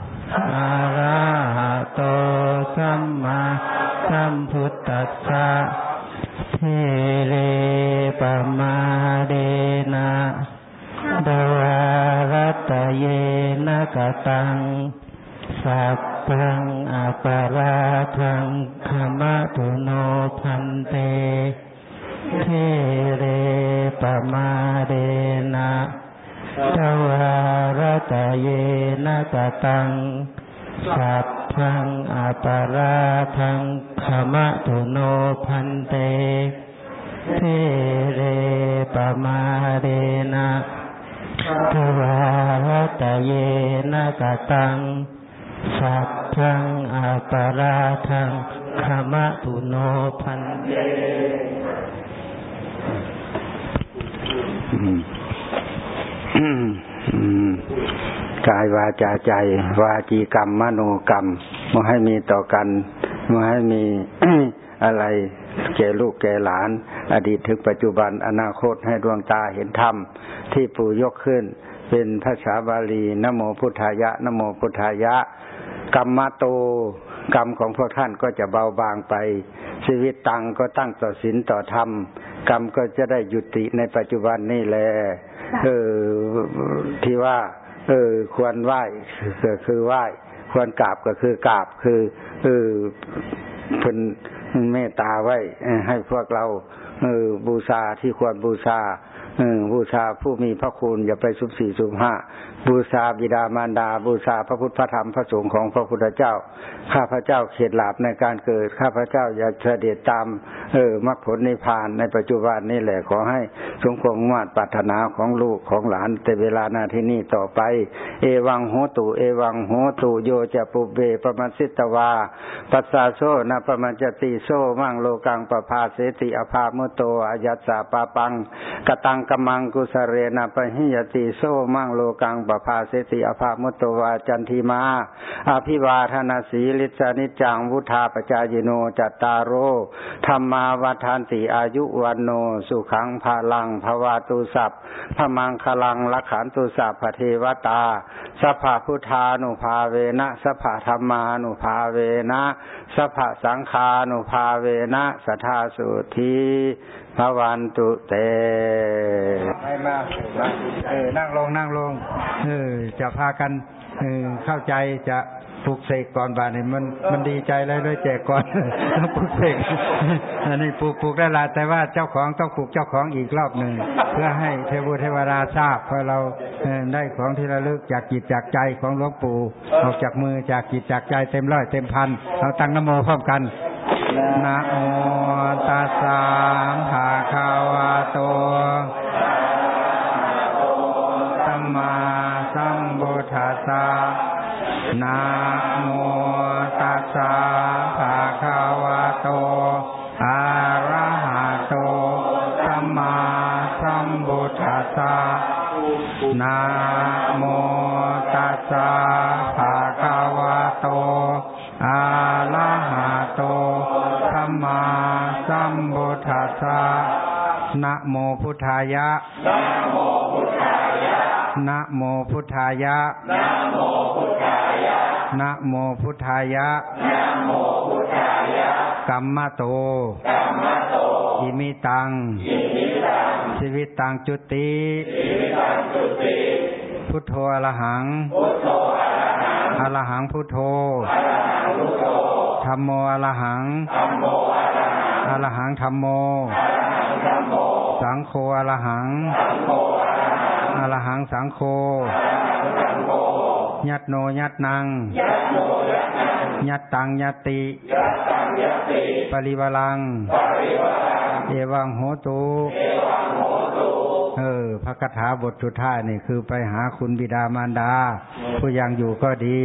อะระหะโตสัมมาสัมพุทธัสสะเทเลปมาเดนะดวารตเยนะกตัง สัพพังอปาราทังขมะตุโนพันเตเทเรปมาเดนะ ดวารตเยนะกตัง สัพพังอัปราทังขมะตุโนพันเตเทเรปมาเดนะทวารตเยนะกตังสัพพังอาปราทังขมะตุโนพันเต อืมอืมอืม กายวาจาใจ วาจีกรรมมโนกรรมไม่ให้มีต่อกันไม่ให้มีอะไรแก่ลูกแก่หลาน อดีตถึงปัจจุบันอนาคตให้ดวงตาเห็นธรรม ที่ปู่ยกขึ้น เป็นภาษาบาลีนโมพุทธายะนโมพุทธายะ กรรมโตกรรมของพวกท่านก็จะเบาบางไป ชีวิตตังก็ตั้งต่อศีลต่อธรรม กรรมก็จะได้ยุติในปัจจุบันนี่แหละเออที่ว่า เออควรไหว้ก็คือไหว้ควรกราบก็คือกราบคือเออเพิ่นเมตตาไว้ให้พวกเราเออบูชาที่ควรบูชา บูชาผู้มีพระคุณอย่าไปสุบสี่สุบห้าบูชาบิดามารดา บูชาพระพุทธพระธรรมพระสงฆ์ของพระพุทธเจ้า ข้าพระเจ้าเขตหลาบในการเกิด ข้าพระเจ้าอย่าเสด็จตามเออมรรคผลนิพพานในปัจจุบันนี่แหละขอให้สมความมาตปรารถนาของลูกของหลานแต่เวลานาที่นี้ต่อไป เอวังโหตุเอวังโหตุโยจะปุเบปมัสสิตวาปัสสาโซนะปมัจติโซมั่งโลกังปภาเสติอภามุโตอายัสสาปาปังกตังกมังกุสเรนะปะหิยติโซมั่งโลกังปภาเสติอภามุโตวาจันทิมาอภิวาทนาสีลิสานิจังวุธาปจายโนจัตตารโรธรรมาวัฏานติอายุวันโนสุขังภาลังภวาตุสัพพมังคลังลักขันตุสัพพเทวตาสัพพพุทธานุภาเวนะสัพพธรรมานุภาเวนะสัพพสังฆานุภาเวนะสัทธาสุ ธีภวันตุเตให้มาเออนั่งลงนั่งลง เออ จะพากันเออเข้าใจจะปลุกเสกก่อนบาทนี่มันมันดีใจแล้วยแจกก่อนต้องปลุกเสกอันนี้ปลูกปลูกได้ละแต่ว่าเจ้าของต้องปลูกเจ้าของอีกรอบหนึ่งเพื่อให้เทวเทวดาทราบเพราะเราได้ของที่ระลึกจากจิตจากใจของหลวงปู่ออกจากมือจากจิตจากใจเต็มร้อยเต็มพันเราตั้งนโมพร้อมกัน นะโมตัสสะภะคะวะโตายะ นะโมพุทธายะ นะโมพุทธายะ นะโมพุทธายะ นะโมพุทธายะ นะโมพุทธายะ กัมมะโต กัมมะโต อิมิตัง อิมิตัง ชีวิตตังจุติชีวิตตังจุติ พุทโธอรหัง พุทโธอรหัง อรหังพุทโธอรหังพุทโธธัมโมอรหังธัมโมอรหังอรหังธัมโมอรหังธัมโม สังโฆอรหังอรหังสังโฆยัตโนยัตนัง ยัตตังยัตติปริวลัง เอวังโหตุเออพระคาถาบทสุดท้ายนี่คือไปหาคุณบิดามารดา ผู้ยังอยู่ก็ดี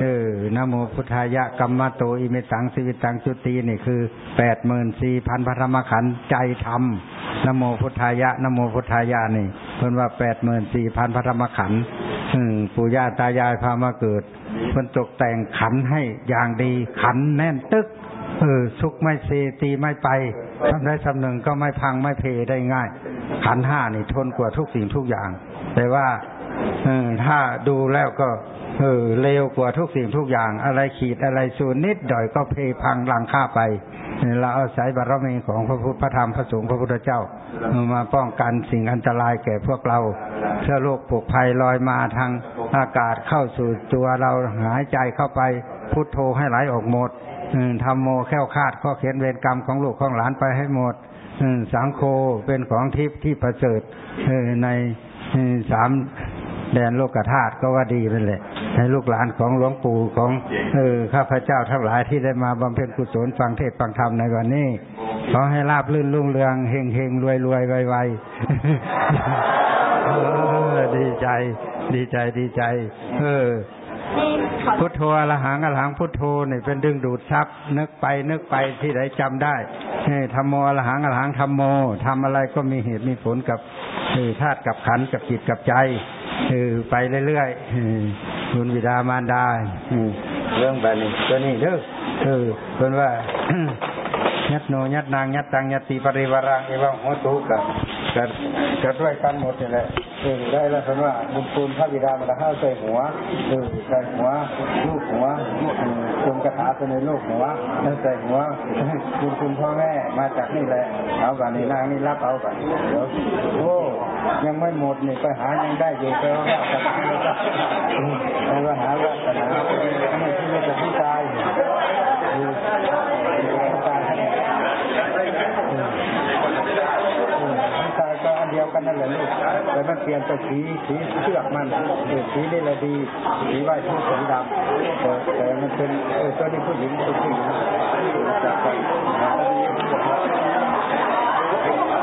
เออนะโมพุทธายะกัมมะโตอิเมตังสิวิตังจุตินี่คือแปดหมื่นสี่พันพระธรรมขันธ์ใจธรรม นโมพุทธายะนโมพุทธายะนี่เพิ่นว่าแปดหมื่นสี่พันพระธรรมขันธ์ปู่ย่าตายายพามาเกิดเพิ่นตกแต่งขันให้อย่างดีขันแน่นตึกเออสุกไม่เซตีไม่ไปทำได้สำหนึ่งก็ไม่พังไม่เพได้ง่าย ขันห้านี่ทนกว่าทุกสิ่งทุกอย่าง แต่ว่า ถ้าดูแล้วก็ เออเร็วกว่าทุกสิ่งทุกอย่าง อะไรขีดอะไรสูนนิดด่อยก็เพพังลังค่าไปเราอาศัยบารมีของพระพุทธธรรมพระสงฆ์พระพุทธเจ้า มาป้องกันสิ่งอันตรายแก่พวกเราเชื้อโรคปลกภัยลอยมาทางอากาศเข้าสู่ตัวเราหายใจเข้าไปพุทโธให้ไหลออกหมดทำโมแค้วคาดข้อเขียนเวรกรรมของลูกของหลานไปให้หมดสังโฆเป็นของทิพย์ที่ประเสริฐในสาม แดนโลกธาตุก็ว่าดีเป็นเลยให้ลูกหลานของหลวงปู่ของเออข้าพเจ้าทั้งหลายที่ได้มาบำเพ็ญกุศลฟังเทศฟังธรรมในวันนี้ขอให้ราบลื่นรุ่งเรืองเฮงเฮงรวยรวยไวไวดีใจ ดีใจดีใจ เออพุทโธอรหังอรหังพุทโธนี่เป็นดึงดูดซับนึกไปนึกไปที่ไหนจำได้ธรรมโมอรหังอรหังธรรมโมทำอะไรก็มีเหตุมีผลกับเออธาตุกับขันกับจิตกับใจ ไปเรื่อยๆคุณวิดามารดาเรื่องแบบนี้ตัวนี้เด้อเออเป็นว่ายัดโนยัดนางยัดตังยัดตีปริวารังเอวังโหตุกับกับกับด้วยกันหมดนี่แหละเออได้แล้วเป็นว่าบุญคุณพระบิดามาละห้าใส่หัวเออใส่หัว ลูกหัวเออคุณกระถาเป็นในลูกหัวแล้วใส่หัวบุญคุณพ่อแม่มาจากนี่แหละ เอากันนี่นางนี่รับเอากันเดี๋ยวโอ้ ยังไม่หมดเนี่ยไปหายังได้อยู่ไปว่ากันนี่ก็ไปว่าหาว่ากันหาไม่ที่ไม่จะที่ตายเออที่ตายให้น้ำตาลก็อันเดียวกันนั่นแหละลูกแต่มันเปลี่ยนแต่สีสีเชือกมันเสีนี่แหละดีสีไหวทุกสีดำแต่แต่มันเป็นเออตัวนี้ผู้หญิงเป็นผู้หญิงจากกัน